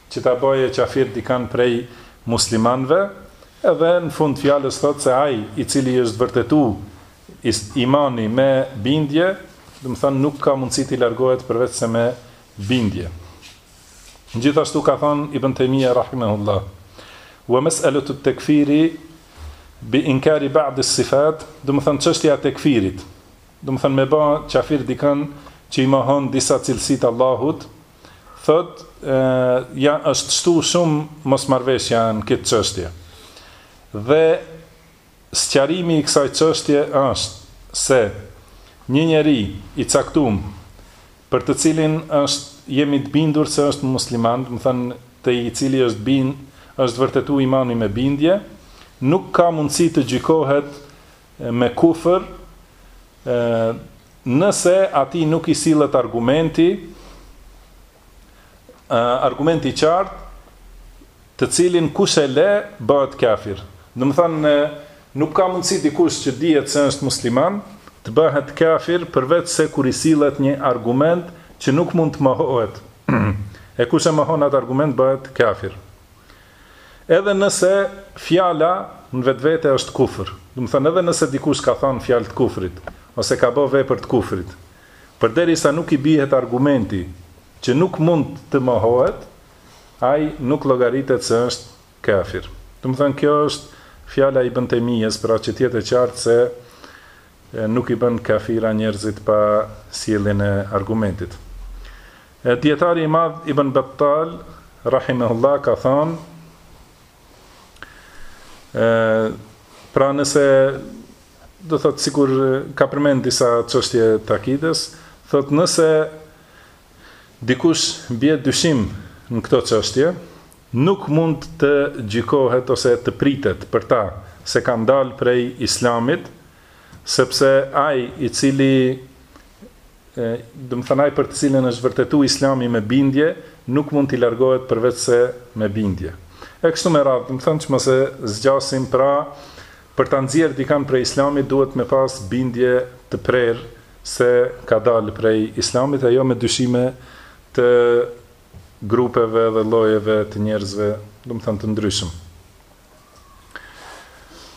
që ta bëje qafir dikand prej muslimanëve edhe në fund fjalës thotë se ai i cili i është vërtetu imani me bindje domethënë nuk ka mundësi t'i largohet përveç se me bindje gjithashtu ka thonë ibn Taymija rahimahullah wa mas'alatu at-takfiri bi inkari ba'd as-sifat domethënë çështja e tekfirit domethënë me bë qafir dikand që i mohon disa cilësi të Allahut thot ja është shtu shumë mosmarrveshja në këtë çështje. Dhe sqarimi i kësaj çështje është se një njeri i caktum për të cilin është jemi të bindur se është musliman, domethënë te i cili është bin, është vërtetu imani me bindje, nuk ka mundësi të gjykohet me kufër, Nëse atij nuk i sillet argumenti, argument i qartë, të cilin kush e le, bëhet kafir. Domethënë, nuk ka mundësi dikush që dihet se është musliman, të bëhet kafir përveç se kur i sillet një argument që nuk mund të mohohet, e kush e mohon atë argument bëhet kafir. Edhe nëse fjala në vetvete është kufër, domethënë edhe nëse dikush ka thënë fjalë të kufrit, ose ka bërë vepër të kufrit, përderisa nuk i bihet argumenti që nuk mund të mohohet, ai nuk llogaritet se është kafir. Domethënë kjo është fjala e Ibën Tejmijës, pra që të jetë e qartë se nuk i bën kafira njerëzit pa sjelljen e argumentit. E dijetari i madh Ibn Battal rahimehullah ka thënë ë pra nëse do thot sikur ka përmend disa çështje të akides, thot nëse dikush bie në dyshim në këto çështje, nuk mund të gjykohet ose të pritet për ta se kanë dalë prej Islamit, sepse ai i cili E, domethënë ai për të cilin është vërtetu Islami me bindje, nuk mund t'i largohet përveçse me bindje. E kështu me radhë, domethënë që mos e zgjasim, pra, për ta nxjerrë dikënd prej Islamit duhet me pas bindje të prerë se ka dalë prej Islamit e jo me dyshime të grupeve dhe llojeve të njerëzve, domethënë të ndryshëm.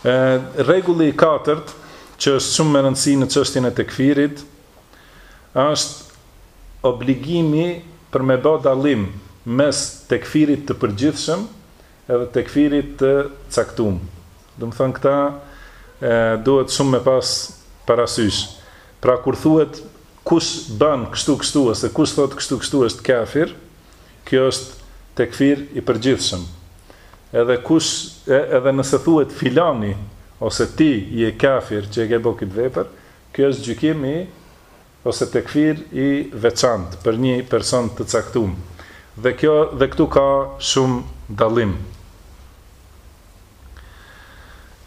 Rregulli i katërt, që është shumë me rëndësi në çështjen e tekfirit, është obligimi për me bë dallim mes tekfirit të përgjithshëm edhe tekfirit të caktuar. Domethënë këta duhet shumë me pas parasysh. Pra kur thuhet kush bën kështu kështu ose kush thotë kështu kështu është kafir, Kjo është tekfir i përgjithshëm. Edhe kush edhe nëse thuhet filani ose ti je kafir që e ke bo këtë vepër, ky është gjykim i ose tekfir i veçantë për nji person të caktum. Dhe kjo dhe këtu ka shum dallim.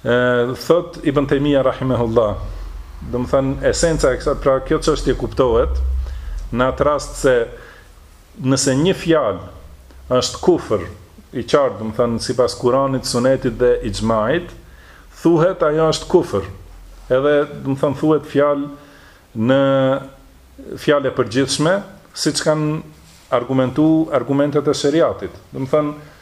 Thotë Ibën Tejmija rahimehullah, domethënë esenca e kësaj, pra kjo çështje kuptohet në atë rast se, Nëse një fjalë është kufër i qartë, domethënë sipas Kuranit, Sunetit dhe Ixhmait, thuhet ajo është kufër. Edhe, domethënë thuhet fjalë në fjalë e përgjithshme, siç kanë argumentu argumentet e Sheriatit. Domethënë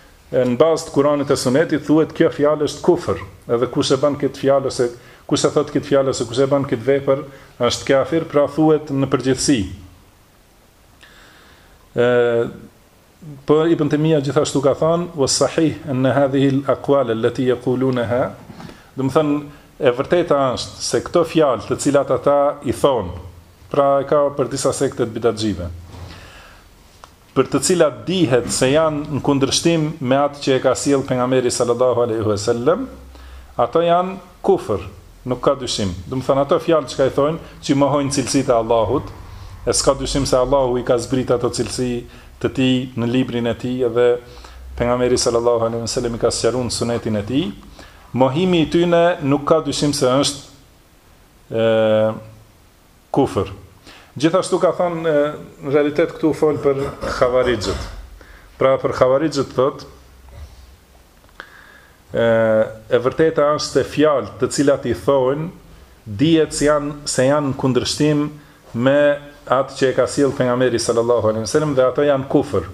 në bazë të Kuranit e Sunetit thuhet kjo fjalë është kufër, edhe kush e bën këtë fjalë ose kush e thotë këtë fjalë ose kush e bën këtë vepër është kafir, pra thuhet në përgjithësi. Po Ibn Taymija gjithashtu ka thënë, "Wa sahih an hadhihi al-aqwal allati yaqulunaha", domethënë e vërteta është se këto fjalë të cilat ata i thonë, pra e ka për disa sekte të bidatxhive, për të cilat dihet se janë në kundërshtim me atë që e ka sjellë pejgamberi sallallahu alaihi wasallam, ato janë kufër, Nuk ka dyshim. Domethënë ato fjalë çka i thonë, që i mohojnë cilësitë e Allahut, e s'ka dyshim se Allahu i ka zbritë ato cilësi të Tij në Librin e Tij edhe Pejgamberi sallallahu alejhi ve selem i ka sqaru në Sunetin e Tij. Mohimi i tyne nuk ka dyshim se është Kufër. Gjithashtu ka thënë, në realitet këtu fol për Khavarixhët. Pra për Khavarixhët thotë, e, e vërteta është se fjalët të cilat i thonë dihet se janë se janë në kundërshtim me atë që e ka sjellë pejgamberi sallallahu alaihi wasallam dhe ato janë kufër.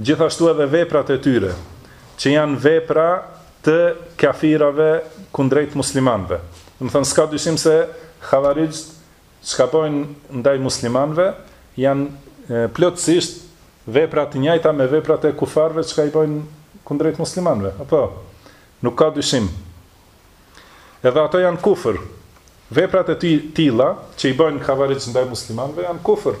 Gjithashtu edhe veprat e tyre, që janë vepra të kafirave kundrejt muslimanëve. Domethënë s'ka dyshim se Khavarixhët çka bëjnë ndaj muslimanëve janë plotësisht vepra të njëjta me veprat e kufarëve çka i bëjnë kundrejt muslimanëve. Apo nuk ka dyshim. Edhe ato janë kufër. Veprat e tilla që i bëjnë Khavarixhët ndaj muslimanëve janë kufër.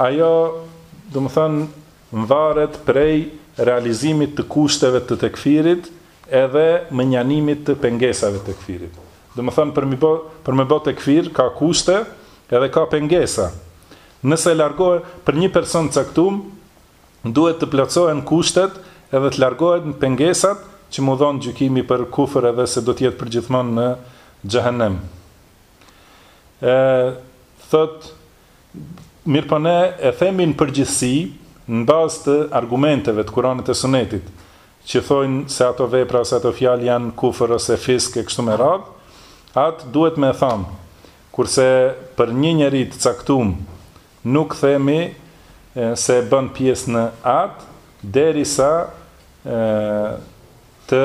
Ajo, domethënë, varet prej realizimit të kushteve të tekfirit edhe mënjanimit të pengesave të tekfirit. Domethënë, për me bë, për me bë tekfir ka kushte edhe ka pengesa. Nëse largohet për një person të caktum, duhet të plotësohen kushtet edhe të largohen pengesat që m'u dhon gjykimi për kufër edhe se do të jetë përgjithmonë në xhehenem. E, thotë, Mirëpo ne e themi në përgjithësi në bazë të argumenteve të Kuranit e Sunetit, që thonë se ato vepra ose ato fjalë janë kufër ose fisk e kështu me radhë, atë duhet me e thanë. Kurse për një njeri të caktum nuk themi se bën pjesë në atë, derisa të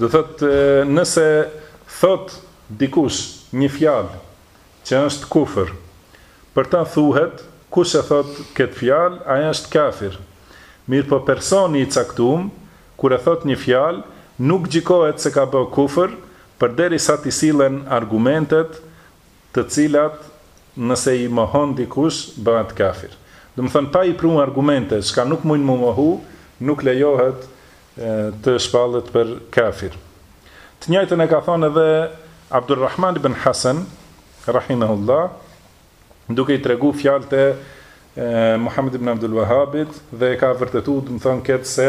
Dhe thotë nëse thotë dikush një fjalë që është kufër, për ta thuhet, kush e thotë këtë fjalë, ai është kafir. Mirëpo personi i caktum, kur e thotë një fjalë, nuk gjykohet se ka bë kufër, përderisa t'i sillen argumentet të cilat nëse i mohon dikush bëhet kafir. Domethënë pa i pru argumente, çka nuk mujnë me mohu, nuk lejohet të shpallet për kafir. Të njëjtën e ka thënë edhe Abdurrahman ibn Hasan, rahimehullah, duke i tregu fjalët e Muhammed ibn Abdul Wahhabit dhe e ka vërtetu, domethënë këtë se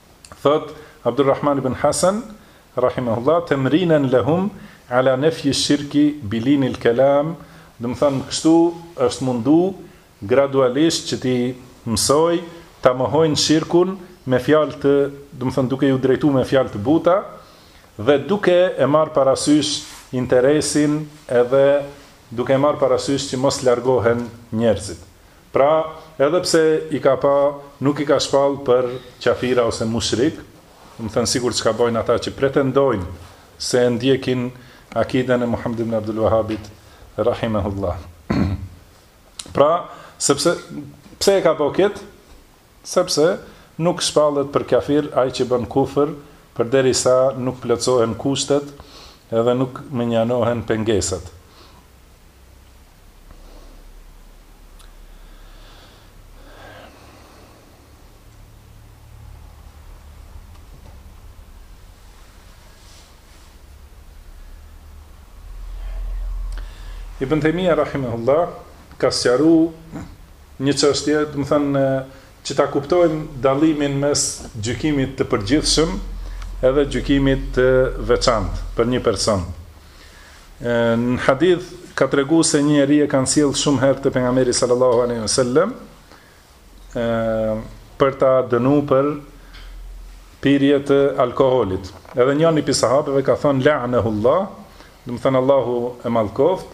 Thotë Abdurrahman ibn Hasan, rahimehullah, Temrinan lehum ala nefji shirki bi linil kelam, domethonë kështu është mundu gradualisht që t'i mësojë ta mohojnë shirkun me fjalë të, domethonë duke iu drejtuar me fjalë të buta dhe duke e marrë parasysh interesin edhe duke e marrë parasysh që mos largohen njerëzit. Pra, edhe pse i ka pa, nuk i ka shpall për qafira ose mushrik, domethënë sikur çka bojnë ata që pretendojnë se e ndjekin akiden e Muhamed ibn Abdul Wahabit rahimehullah. pra, sepse pse e ka bo ketë? Sepse nuk shpallet për kafir ai që bën kufër përderisa nuk plotësohen kushtet edhe nuk mënjanohen pengesat. Ibn Taymija Rahimehullah ka sqaru, Një çështje, domethënë, që ta kuptojmë dallimin mes gjykimit të përgjithshëm edhe gjykimit të veçantë për një person. Në hadith ka tregu se një njeri e kanë sjellë shumë herë te pejgamberi sallallahu alaihi wasallam për ta dënu për pirje të alkoolit. Edhe njëri prej sahabëve ka thënë la'nahullah, domethënë Allahu e mallkoft,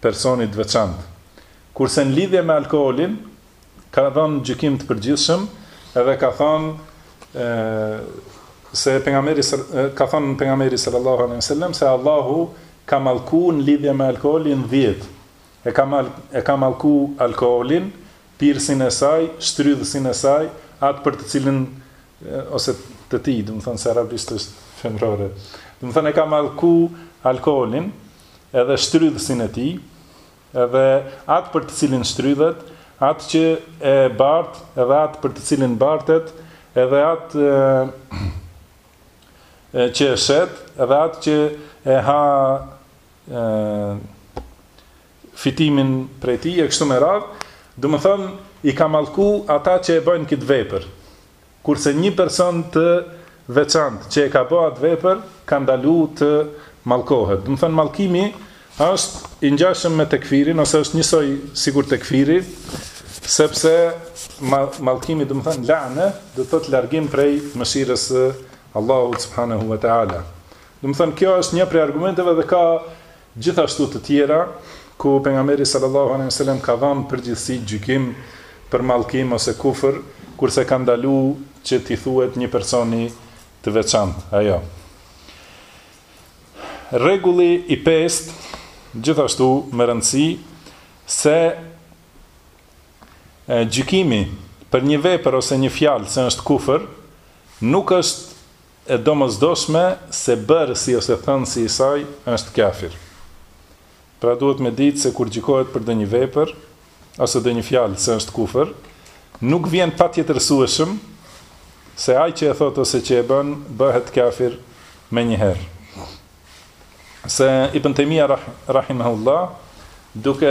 personit të veçantë. Kurse në lidhje me alkoolin, ka dhënë gjykim të përgjithshëm edhe ka thënë se pejgamberi ka thënë pejgamberi sallallahu alaihi wasallam se Allahu ka mallku në lidhje me alkoolin 10 e ka mal, e ka mallku alkoolin pirësin e saj shtrydhësin e saj atë për të cilin ose të tij, domethonë se arabisht është femërore. Domethonë e ka mallku alkoolin, edhe shtrydhësin e tij, edhe atë për të cilin shtrydhet, atë që e bart, edhe atë për të cilin bartet, edhe atë e, e, që e shet, edhe atë që e ha e, fitimin prej tij e kështu me radhë, domethonë i ka mallku ata që e bëjnë këtë vepër, kurse një person të veçantë që e ka bë atë vepër ka ndalu të mallkohet. Domethonë mallkimi është i ngjashëm me tekfirin ose është njësoj sikur tekfiri, sepse mallkimi domethonë lane, do të thotë largim prej mëshirës së Allahut subhanehu ve teala. Domethonë kjo është një prej argumenteve dhe ka Gjithashtu të tjera, ku Pejgamberi sallallahu alejhi ve selem ka dhanë përgjithësi gjykim për mallkim ose kufër, kurse ka ndalu që t'i thuhet një personi të veçantë ajo. Rregulli i pestë, gjithashtu me rëndësi, se gjykimi për një vepër ose një fjalë se është kufër, nuk është e domosdoshme se bërësi ose thënësi i saj është kafir. Pra duhet me ditë se kur gjykohet për ndonjë vepër ose ndonjë fjalë se është kufër, nuk vjen patjetërsueshëm se ai që e thotë ose që e bën bëhet kafir menjëherë. Se Ibn Taymija, rahimehullah, duke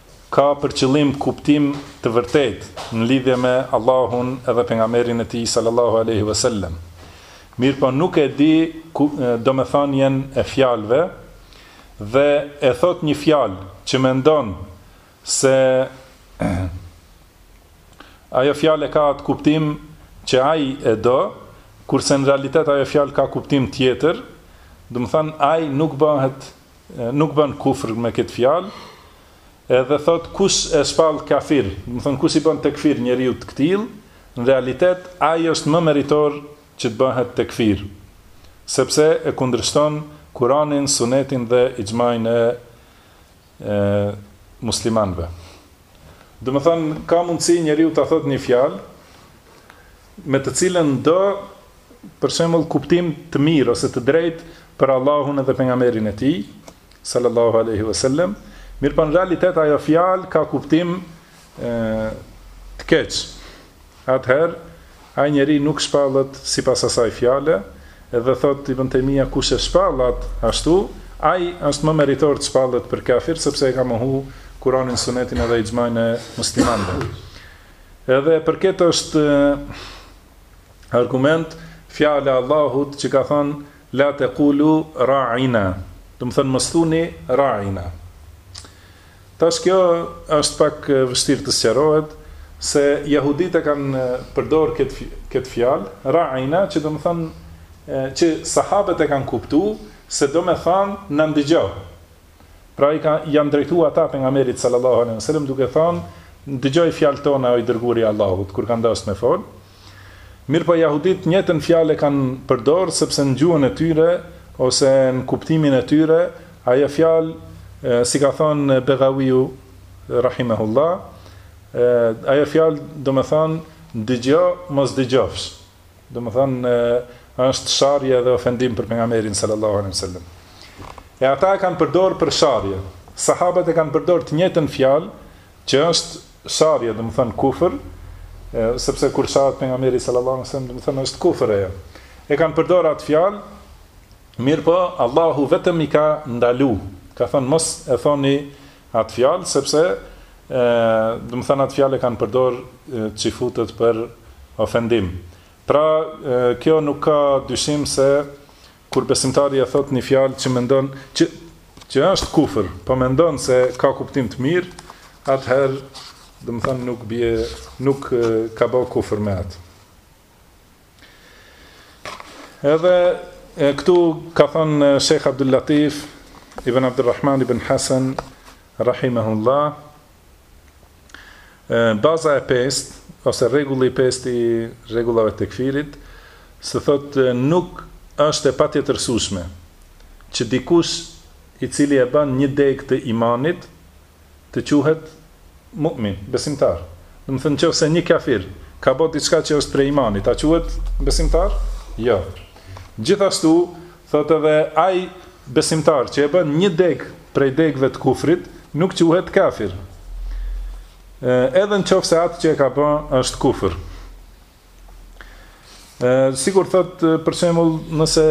Ka për qëllim kuptim të vërtetë në lidhje me Allahun edhe Pejgamberin e Tij sallallahu alejhi ve sellem. Mirëpo nuk e di domethënien e fjalëve dhe e thotë një fjalë që mendon se ajo fjalë e ka atë kuptim që ai e do, kurse në realitet ajo fjalë ka kuptim tjetër, domethënë ai nuk bëhet nuk bën kufr me këtë fjalë, edhe thotë kush e shpall kafir, domethonë kush i bën tekfir njeriut të këtillë, në realitet ai është më meritor që të bëhet tekfir, sepse e kundërshton Kuranin, Sunetin dhe ixhmajin e muslimanëve. Domethonë ka mundësi njeriu ta thotë një fjalë me të cilën do për shembull kuptim të mirë ose të drejtë për Allahun dhe pejgamberin e tij sallallahu alaihi wasallam, mirëpo në realitet ajo fjalë ka kuptim ë të keq. Atëherë ai njeri nuk shpallet sipas asaj fjale, edhe thotë Ibn Taymija kush e shpall atë ashtu, ai është më meritor të shpallet për kafir sepse e ka mohu Kuranin, Sunetin edhe ixhmain e muslimanëve. Edhe për këtë është Argument, fjala e Allahut që ka thonë la taqulu ra'ina, domethonë mos thuni ra'ina. Tash kjo është pak vështirë të sqarohet se jehudit e kanë përdorë këtë këtë fjalë, ra'ina, që domethonë që sahabët e kanë kuptuar se domethonë na ndëgjo. Pra i kanë janë drejtuar ata pejgamberit sallallahu alejhi we sellem duke thonë, dëgjoji fjalët tona o i dërguari i Allahut kur kanë dashtë me fol. Mirpo jahudit njëjtën fjalë e kanë përdorë sepse në gjuhën e tyre ose në kuptimin e tyre ajo fjalë si ka thonë Beghawiu rahimehullah ajo fjalë domethonë dëgjo mos dëgjofsh. Domethënë është sharje dhe ofendim për pejgamberin sallallahu alejhi wasallam. E ata e kanë përdorur për sharje. Sahabët e kanë përdorur të njëjtën fjalë që është sharje, domethënë kufër, sepse kur shahet pejgamberi sallallahu alejhi wasallam, domethënë është kufër ajo. E kanë përdorur atë fjalë, mirëpo Allahu vetëm i ka ndalu. Ka thënë mos e thoni Atë fjalë sepse domethënë atë fjalë e kanë përdor çifutët për ofendim. Pra kjo nuk ka dyshim se kur besimtari e thot një fjalë që ndoshta që është kufër, po mendon se ka kuptim të mirë, atëherë domethënë nuk bie nuk ka bë kufër me atë. Edhe e, këtu ka thënë Sheikh Abdul Latif ibn Abdurrahman ibn Hasan rahimahullah baza e pestë ose rregulli i pestë i rregullave të tekfirit se thot nuk është e patjetërsueshme që dikush i cili e bën një degë të imanit të quhet Mu'min, besimtar. Domethënë në qoftë se një kafir ka bërë diçka që është prej imanit, a quhet besimtar? Jo. Gjithashtu thotë edhe ai besimtar që e bën një degë prej degëve të kufrit, nuk quhet kafir. Edhe në qoftë se atë që e ka bë është kufër. Sikur thot për shembull, nëse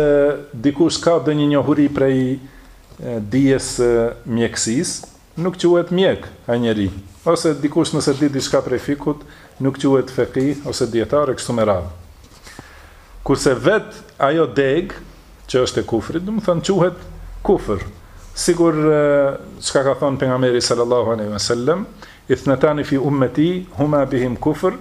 dikush ka ndonjë njohuri prej dijes së mjekësisë, nuk quhet mjek ai njeri, ose dikush nëse di diçka prej fikhut, nuk quhet fekih ose dijetar e kështu me radhë. Kurse vet ajo degë që është e kufrit, domethonë quhet kufër. Sikur që ka thënë pejgamberi sallallahu alaihi wasallam, ithnatani fi ummati huma bihim kufr,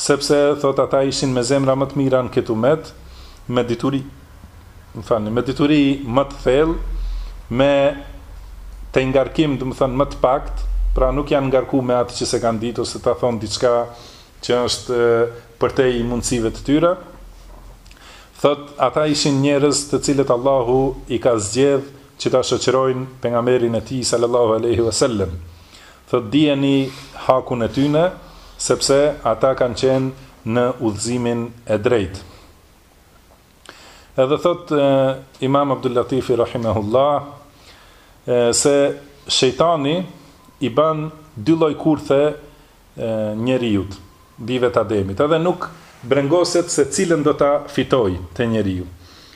Sepse, thotë, ata ishin me zemra më të mira në këtë umet, me dituri, më falni, me dituri më të thellë, me të ngarkim, domethënë, më të paktë, pra nuk janë ngarkuar me atë që s'e kanë ditë ose ta thonë diçka që është përtej mundësive të tyre. Thotë, ata ishin njerëz të cilët Allahu i ka zgjedhë që ta shoqërojnë pejgamberin e tij, sallallahu alejhi ve sellem. Thotë dijeni hakun e tyne, sepse ata kanë qenë në udhëzimin e drejtë. Edhe thotë Imam Abdul Latifi rahimehullah se shejtani i ban dy lloj kurthe njeriut. Bijve të Ademit, edhe nuk brengoset se cilën do ta fitojë te njeriu.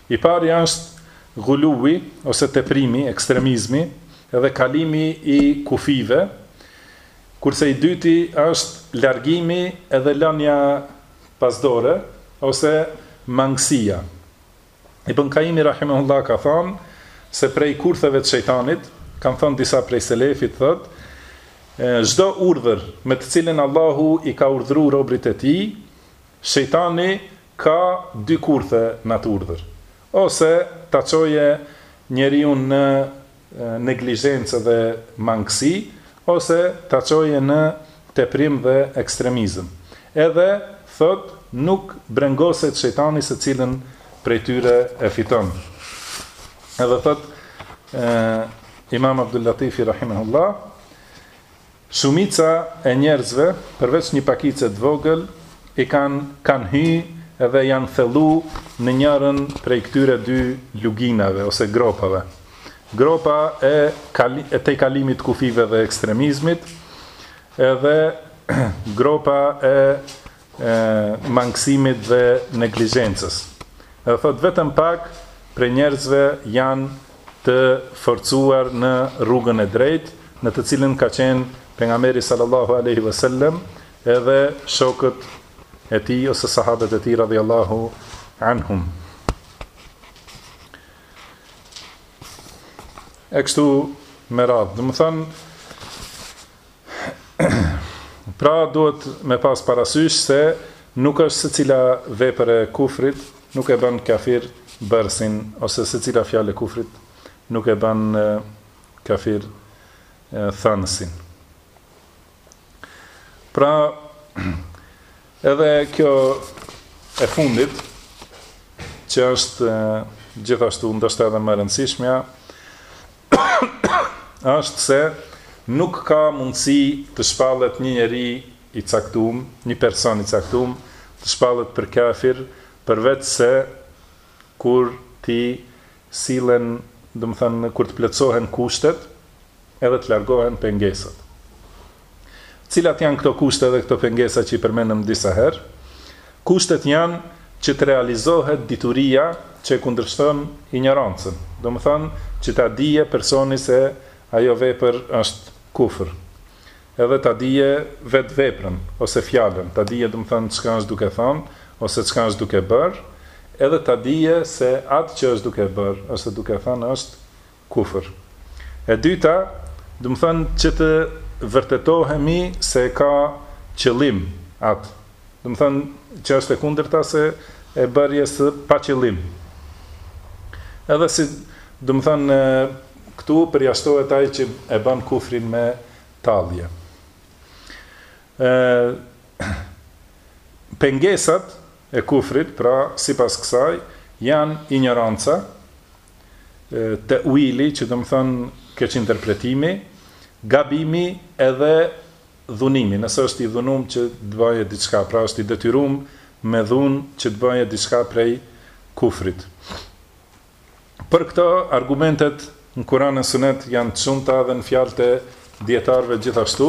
I pari është ghuluwi ose teprimi, ekstremizmi, edhe kalimi i kufijve, kurse i dyti është largimi edhe lënia pas dore ose mangësia. Ibn Kaimi rahimehullah ka thënë se prej kurtheve të shejtanit, kanë thënë disa prej selefit thotë, çdo urdhër me të cilin Allahu i ka urdhëruar robrit e tij, shejtani ka dy kurthe në atë urdhër. Ose ta çoje njeriu në neglizhencë dhe mangësi, ose ta çoje në teprim dhe ekstremizëm. Edhe, thotë, nuk brengoset shejtani se cilën prej tyre e fiton. Edhe thotë Imam Abdul Latifi rahimehullah, Shumica e njerëzve, përveç një pakice të vogël, i kanë kanë hy edhe janë thellu në njërën prej këtyre dy luginave ose gropave. Gropa e kali e tejkalimit të kufijve dhe ekstremizmit, edhe gropa e mangësimit dhe neglizhencës. Dhe thotë vetëm pak prej njerëzve janë të forcuar në rrugën e drejtë, në të cilën ka qenë Pejgamberi sallallahu alejhi ve sellem edhe shokët e tij ose sahabët e tij radhiyallahu anhum. E kështu me radhë. Domethënë Pra duhet me pas parasysh se nuk është secila vepër e kufrit nuk e bën kafir bërësin ose secila fjalë e kufrit nuk e bën kafir thanësin. Pra edhe kjo e fundit që është gjithashtu ndoshta edhe më e rëndësishmja është se nuk ka mundësi të shpallet një njeri i caktum, një person i caktum të shpallet për kafir përveç se kur t'i sillen domethënë kur të plotësohen kushtet edhe të largohen pengesat. Cilat janë këto kushte dhe këto pengesa që i përmendëm disa herë? Kushtet janë që të realizohet dituria që e kundërshton injorancën, domethënë që ta dije personi se ajo vepër është kufër, edhe ta dije vetë veprën ose fjalën, ta dije domethënë çka është duke thënë ose çka është duke bërë, edhe ta dije se atë që është duke bërë ose duke thënë është Kufër. E dyta, domethënë që të vërtetohemi se e ka qëllim atë. Domethënë që është e kundërta se e bërjes së pa qëllim. Edhe si, domethënë këtu përjashtohet ai që e bën kufrin me tallje. Ë Pengesat e kufrit, pra sipas kësaj, janë injoranca, Te'uili, që domethënë keqinterpretimi, gabimi edhe dhunimi, nëse është i dhunum që të bëjë diçka, pra është i detyrum me dhunë që të bëjë diçka prej kufrit. Për këtë argumentet në Kur'an e Sunet janë të shumta dhe në fjalët e dijetarëve gjithashtu.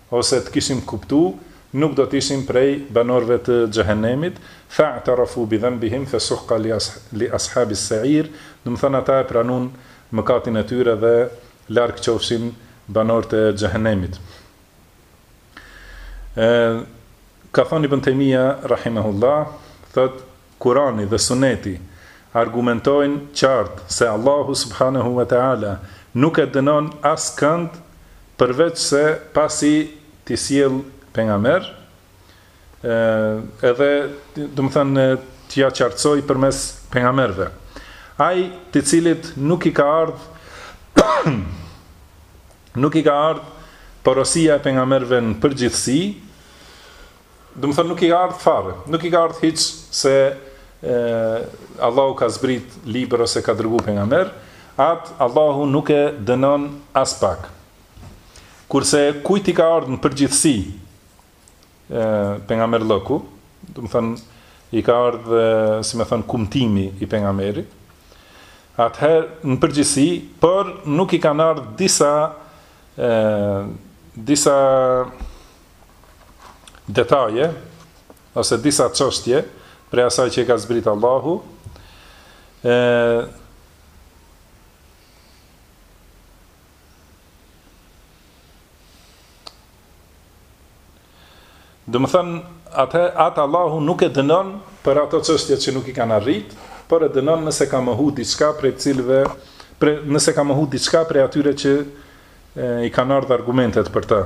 Ose të kishim kuptu, nuk do të ishim prej banorëve të Xhehenemit, Fa'tarafû bi dhanbihim fesuhqan li ashabis sa'ir, domethënë ata e pranunë mëkatin e tyre dhe larg qofshin banorët e Xhehenemit. Ka thënë Ibn Tejmija, rahimehullah, thotë, Kurani dhe Suneti argumentojnë qartë se Allahu subhanehu ve teala nuk e dënon askënd përveçse pasi t'i sjellë pejgamber, edhe, domethënë, t'ia qartësojë përmes pejgamberëve. Ai, të cilit nuk i ka ardhur nuk i ka ardhur porosia e pejgamberëve në përgjithësi, Domethënë nuk i ka ardh fare, nuk i ka ardh hiç se e, Allahu ka zbrit libër ose ka dërgu pejgamber, atë Allahu nuk e dënon aspak. Kurse kujt i ka ardh në përgjithësi pejgamberllëku, domethënë i ka ardh si me thonë kumtimi i pejgamberit. Atëherë në përgjithësi, por nuk i kanë ardh disa ë disa detaje ose disa çështje prej asaj që e ka zbrit Allahu e Domethënë, atë, atë Allahu nuk e dënon për ato çështje që nuk i kanë arrit, por e dënon nëse ka mohu diçka prej cilve, prej, nëse ka mohu diçka prej atyre që i kanë ardh argumentet për të.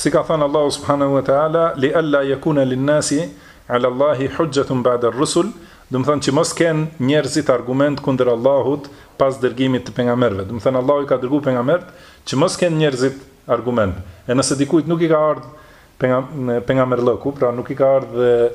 Si ka thënë Allahu subhanahu wa taala, li alla yakuna lin nasi ala Allahi hujjatun ba'da ar-rusul, domethënë që mos kenë njerëzit argument kundër Allahut pas dërgimit të pejgamberëve. Domethënë Allahu i ka dërgu pejgamberët që mos kenë njerëzit argument. E nëse dikujt nuk i ka ardh pejgamberllëku, pra nuk i ka ardhur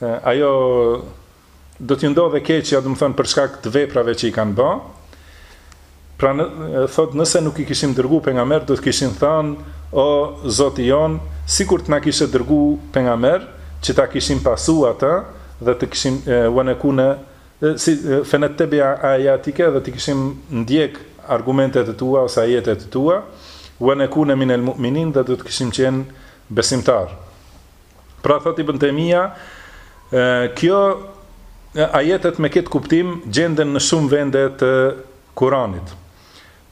ajo do t'u ndodhë e keqja, domethënë, për shkak të veprave që i kanë ba, pra ne, thotë, nëse nuk i kishim dërgu pejgamber, do të kishin thënë, o, zoti jonë, sikur t'na kishe dërgu pejgamber, që ta kishim pasu ata, dhe të kishim, ve nekune, si, fe nettebia ajatike, dhe të kishim ndjek argumentet e tua, ose ajetet e tua, ve nekune minel mu'minin, dhe do të kishim qenë besimtarë. Pra thotë Ibn Taymija, kjo ajetet me këtë kuptim gjenden në shumë vende të Kuranit.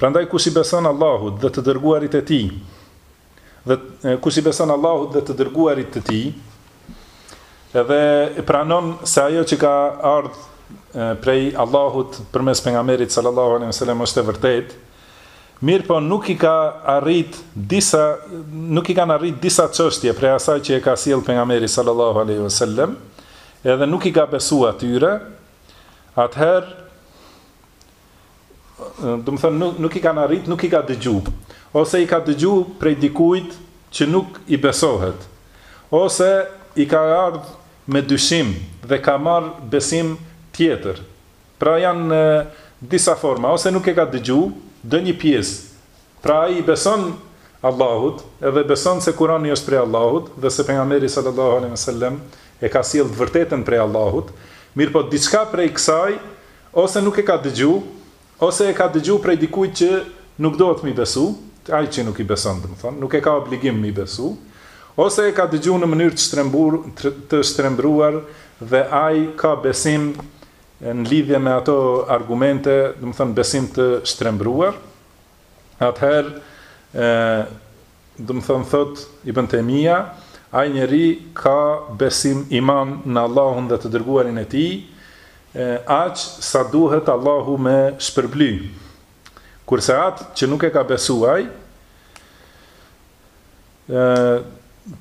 Prandaj kush i beson Allahut dhe të dërguarit e tij, dhe kush i beson Allahut dhe të dërguarit të tij, edhe e pranon se ajo që ka ardhur prej Allahut përmes pejgamberit sallallahu alejhi ve sellem është e vërtetë, Mirëpo nuk i ka arrit disa nuk i kanë arrit disa çështje prej asaj që e ka sjellë Pejgamberi sallallahu alejhi ve sellem, edhe nuk i ka besu atyre, atëherë domethënë, nuk i kanë arrit, nuk i ka dëgju, ose i ka dëgju prej dikujt që nuk i besohet, ose i ka ardh me dyshim dhe ka marrë besim tjetër. Pra janë disa forma, ose nuk e ka dëgju, ndonjë pjesë, pra ai i beson Allahut, edhe beson se Kurani është prej Allahut, dhe se Pejgamberi sallallahu alejhi ve sellem e ka sjellë të vërtetën prej Allahut, mirëpo diçka prej kësaj ose nuk e ka dëgju, ose e ka dëgju prej dikujt që nuk duhet m'i besu, ai që nuk i beson, domethënë, nuk e ka obligim m'i besu, ose e ka dëgju në mënyrë të shtrembruar dhe ai ka besim në lidhje me ato argumente, domethënë besim të shtrembëruar, atëherë ë domethënë thotë Ibn Taymija, ai njeri ka besim iman në Allahun dhe të dërguarin e tij, aq sa duhet Allahu me shpërbly. Kurse atë që nuk e ka besu ai,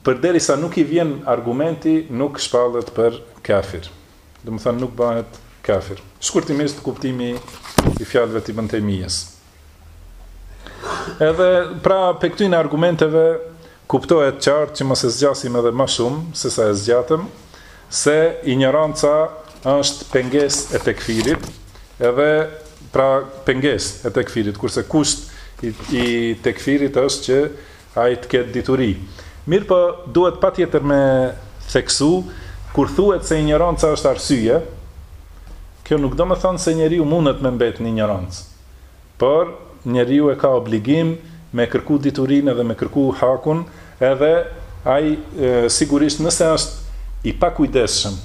Përderisa nuk i vjen argumenti nuk shpallet për kafir. Domethënë nuk bëhet kafir. Shkurtimisht kuptimi i fjalëve të Ibn Taymijes. Edhe pra prej këtyne argumenteve kuptohet qartë që mos e zgjasim edhe më shumë se sa e zgjatëm se injoranca është pengesë e tekfirit, edhe pra pengesë e tekfirit, kurse kusht i, i tekfirit është që Ai të ketë dituri. Mirëpo duhet patjetër me theksu, kur thuhet se injoranca është arsye, kjo nuk domethonë se njeriu mundet me mbetë në injorancë, por njeriu e ka obligim me kërku diturinë edhe me kërku hakun, edhe ai sigurisht nëse është i pakujdesshëm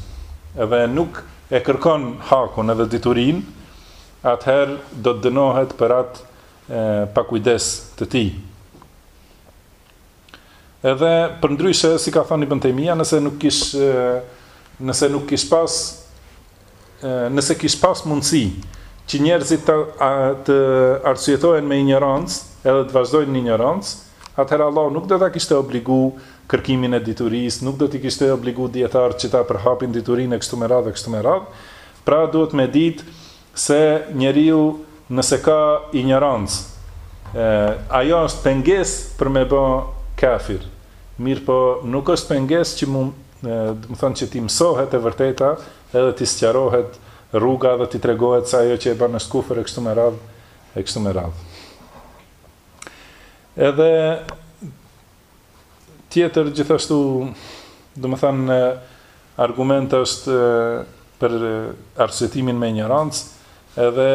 edhe nuk e kërkon hakun edhe diturinë, atëherë do të dënohet për atë e pakujdes të tij. Edhe përndryshe, si ka thënë Ibn Taymija, nëse nuk kish nëse nuk kish pas nëse kish pas mundësi që njerëzit të, të arsyetohen me injorancë, edhe të vazhdojnë në injorancë, atëherë Allahu nuk do ta kishte obligu kërkimin e diturisë, nuk do t'i kishte obligu dijetarët që ta përhapin diturinë e kështu me radhë e kështu me radhë. Pra duhet me ditë Se njeriu nëse ka injorancë, ajo është pengesë për me ba kafir, mirëpo nuk është pengesë që mu, domethonë që t'i mësohet e vërteta edhe t'i sqarohet rruga dhe t'i tregohet se ajo që e bën është kufër e kështu me radhë, e kështu me radhë. Edhe Tjetër gjithashtu, domethënë argument është për arsyetimin me injorancë edhe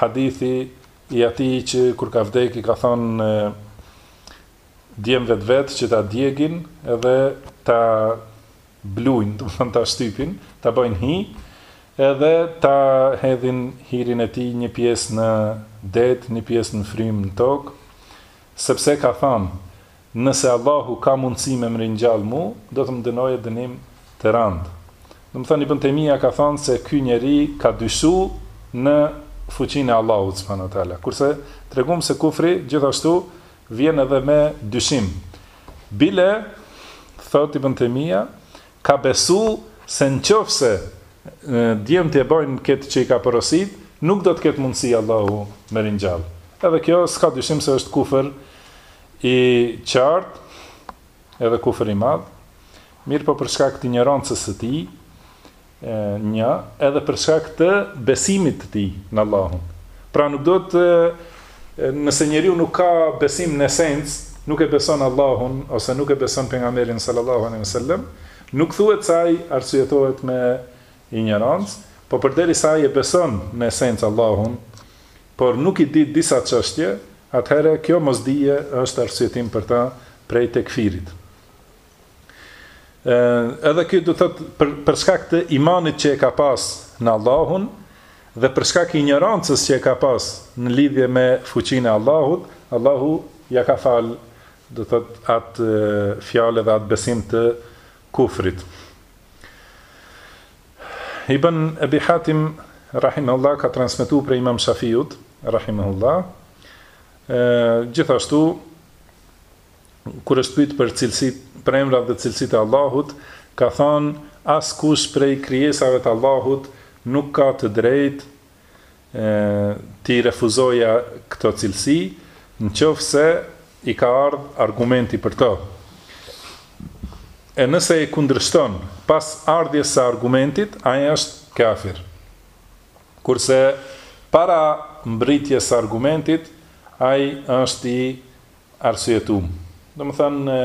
hadithi i atij që kur ka vdekë i ka thënë djemve të vet që ta djegin edhe ta blujnë, domethënë ta shtypin, ta bëjnë hi, edhe ta hedhin hirin e tij një pjesë në det, një pjesë në frymë në tokë, Sepse ka thënë, Nëse Allahu ka mundësi me më ringjallë mu, do të më dënojë dënim të rëndë. Domethënë Ibën Tejmija ka thënë se ky njeri ka dyshu në fuqinë e Allahut subhanahu wa ta'ala. Kurse treguam se kufri gjithashtu vjen edhe me dyshim. Bile, thotë Ibën Tejmija, Ka besu se nëqofse djemt e bajnë ketë që i ka porositë, nuk do të ketë mundësi Allahu me e ringjall. Edhe kjo s'ka dyshim se është kufër i qartë, edhe kufër i madh, mirëpo për shkak të injorancës së tij, një, edhe për shkak të besimit të tij në Allahun. Pra nuk duhet të Nëse njeriu nuk ka besim në esencë, nuk e beson Allahun ose nuk e beson Pejgamberin sallallahu alejhi ve sellem, nuk thuhet se ai arsyetohet me injorancë, po përderisa ai e beson në esencë Allahun, por nuk i di disa çështje, atëherë kjo mosdije është arsyetim për të prej tekfirit. edhe kjo do të thotë për për shkak të imanit që e ka pas në Allahun dhe për shkak injorancës që e ka pas në lidhje me fuqinë e Allahut, Allahu ja ka fal do të thotë atë fjalë dhe atë besim të kufrit. Ibn Abi Hatim rahimahullah ka transmetuar prej Imam Shafiut rahimahullah gjithashtu kur është pyet për cilësitë, për emrat dhe cilësitë e Allahut, ka thënë, Askush prej krijesave të Allahut nuk ka të drejtë t'i refuzojë këto cilësi, në qoftë se i ka ardhur argumenti për to. E nëse i kundërshton pas ardhjes së argumentit, ai është kafir. Kurse para mbërritjes së argumentit, ai është i arsyetum. Domethënë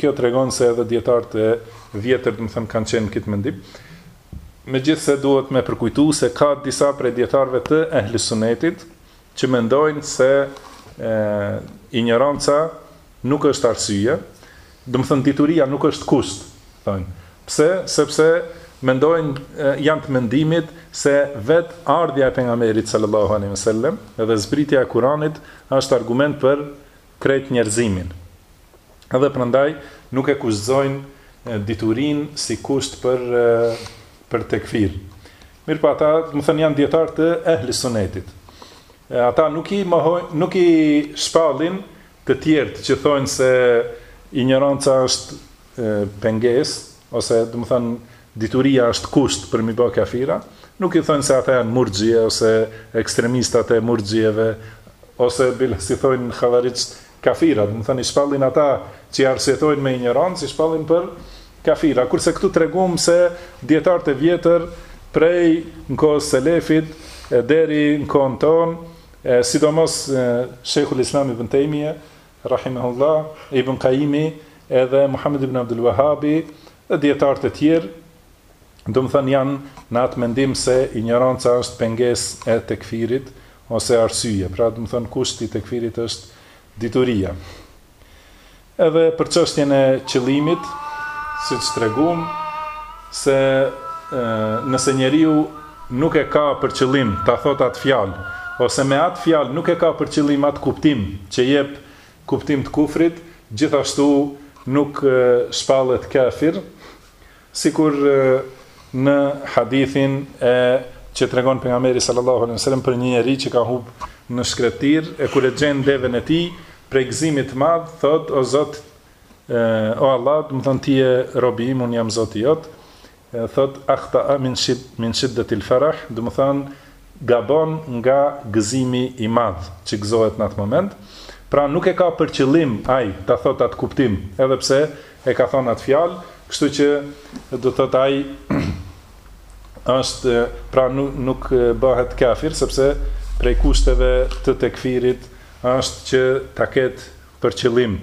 kjo tregon se edhe dijetarët e vjetër domethënë kanë qenë me këtë mendim. Megjithëse duhet me përkujtu se ka disa prej dijetarëve të ehli sunetit që mendojnë se injoranca nuk është arsye, Domethënë dituria nuk është kusht, thonë. Pse? Sepse mendojnë, janë të mendimit se vetë ardhja e Pejgamberit sallallahu alejhi ve sellem dhe zbritja e Kuranit është argument për krejt njerëzimin. Edhe prandaj nuk e kushtëzojnë diturinë si kusht për për tekfir. Mirëpo ata, domethënë janë dijetarë të Ehli Sunetit. Ata nuk i mohojnë, nuk i shpallin Të tjerët që thonë se injoranca është pengesë, ose domethënë dituria është kusht për m'i ba kafira, nuk i thonë se ata janë murxhije ose ekstremistat e murxhijeve, ose bile si thonë khavarixhtë kafira, domethënë i shpallin ata që i arsyetojnë me injorancë i shpallin për kafira, kurse këtu treguam se dijetarët e vjetër prej në kohës selefit e deri në kohën tonë Sidomos Shejhul Islam Ibn Tejmije, rahimehullah, Ibn Kajimi, edhe Muhamed Ibn Abdul Vahabi, dhe dijetarët e tjerë, domethënë janë në atë mendim se injoranca është pengesë e tekfirit, ose arsye, pra domethënë kushti i tekfirit është dituria. Edhe për çështjen e qëllimit, siç treguam, se nëse njeriu nuk e ka për qëllim ta thotë atë fjalë, ose me atë fjalë nuk e ka për qëllim atë kuptim që jep kuptim të kufrit, gjithashtu nuk shpallet kafir, Sikur në hadithin e që tregon pejgamberi sallallahu alejhi ve sellem për një njeri që ka humb në shkretëtirë e kur e gjen devën e tij prej gëzimit të madh thot o Zot o Allah domethon ti je robi im un jam Zoti jot thot akhta min shid min shiddatil farah domethon gabon nga gëzimi i madh që gëzohet në atë moment, pra nuk e ka për qëllim ai ta thotë atë kuptim, edhe pse e ka thënë atë fjalë, kështu që do të thotë ai është pra nuk bëhet kafir, sepse prej kushteve të tekfirit është që ta ketë për qëllim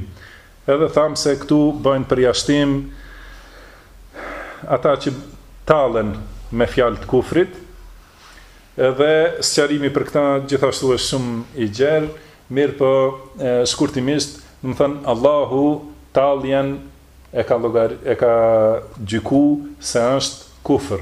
Edhe thamë se këtu bëjnë përjashtim ata që tallen me fjalë të kufrit, edhe sqarimi për këta gjithashtu është shumë i gjerë, mirëpo shkurtimisht, domethënë Allahu talljen e ka llogar e ka gjyku se është kufër.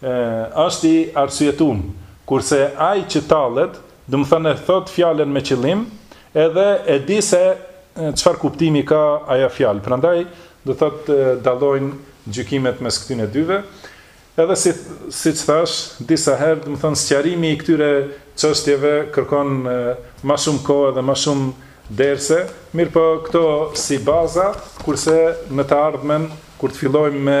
është i arsyetum, kurse ai që tallet, domethënë e thotë fjalën me qëllim, edhe e di se çfarë kuptimi ka ajo fjalë. Prandaj, do thotë dallojnë gjykimet mes këtyne dyve. Edhe si siç thashë disa herë, domethënë sqarimi i këtyre çështjeve kërkon më shumë kohë dhe më shumë derse, mirëpo këto si baza, kurse në të ardhmen kur të fillojmë me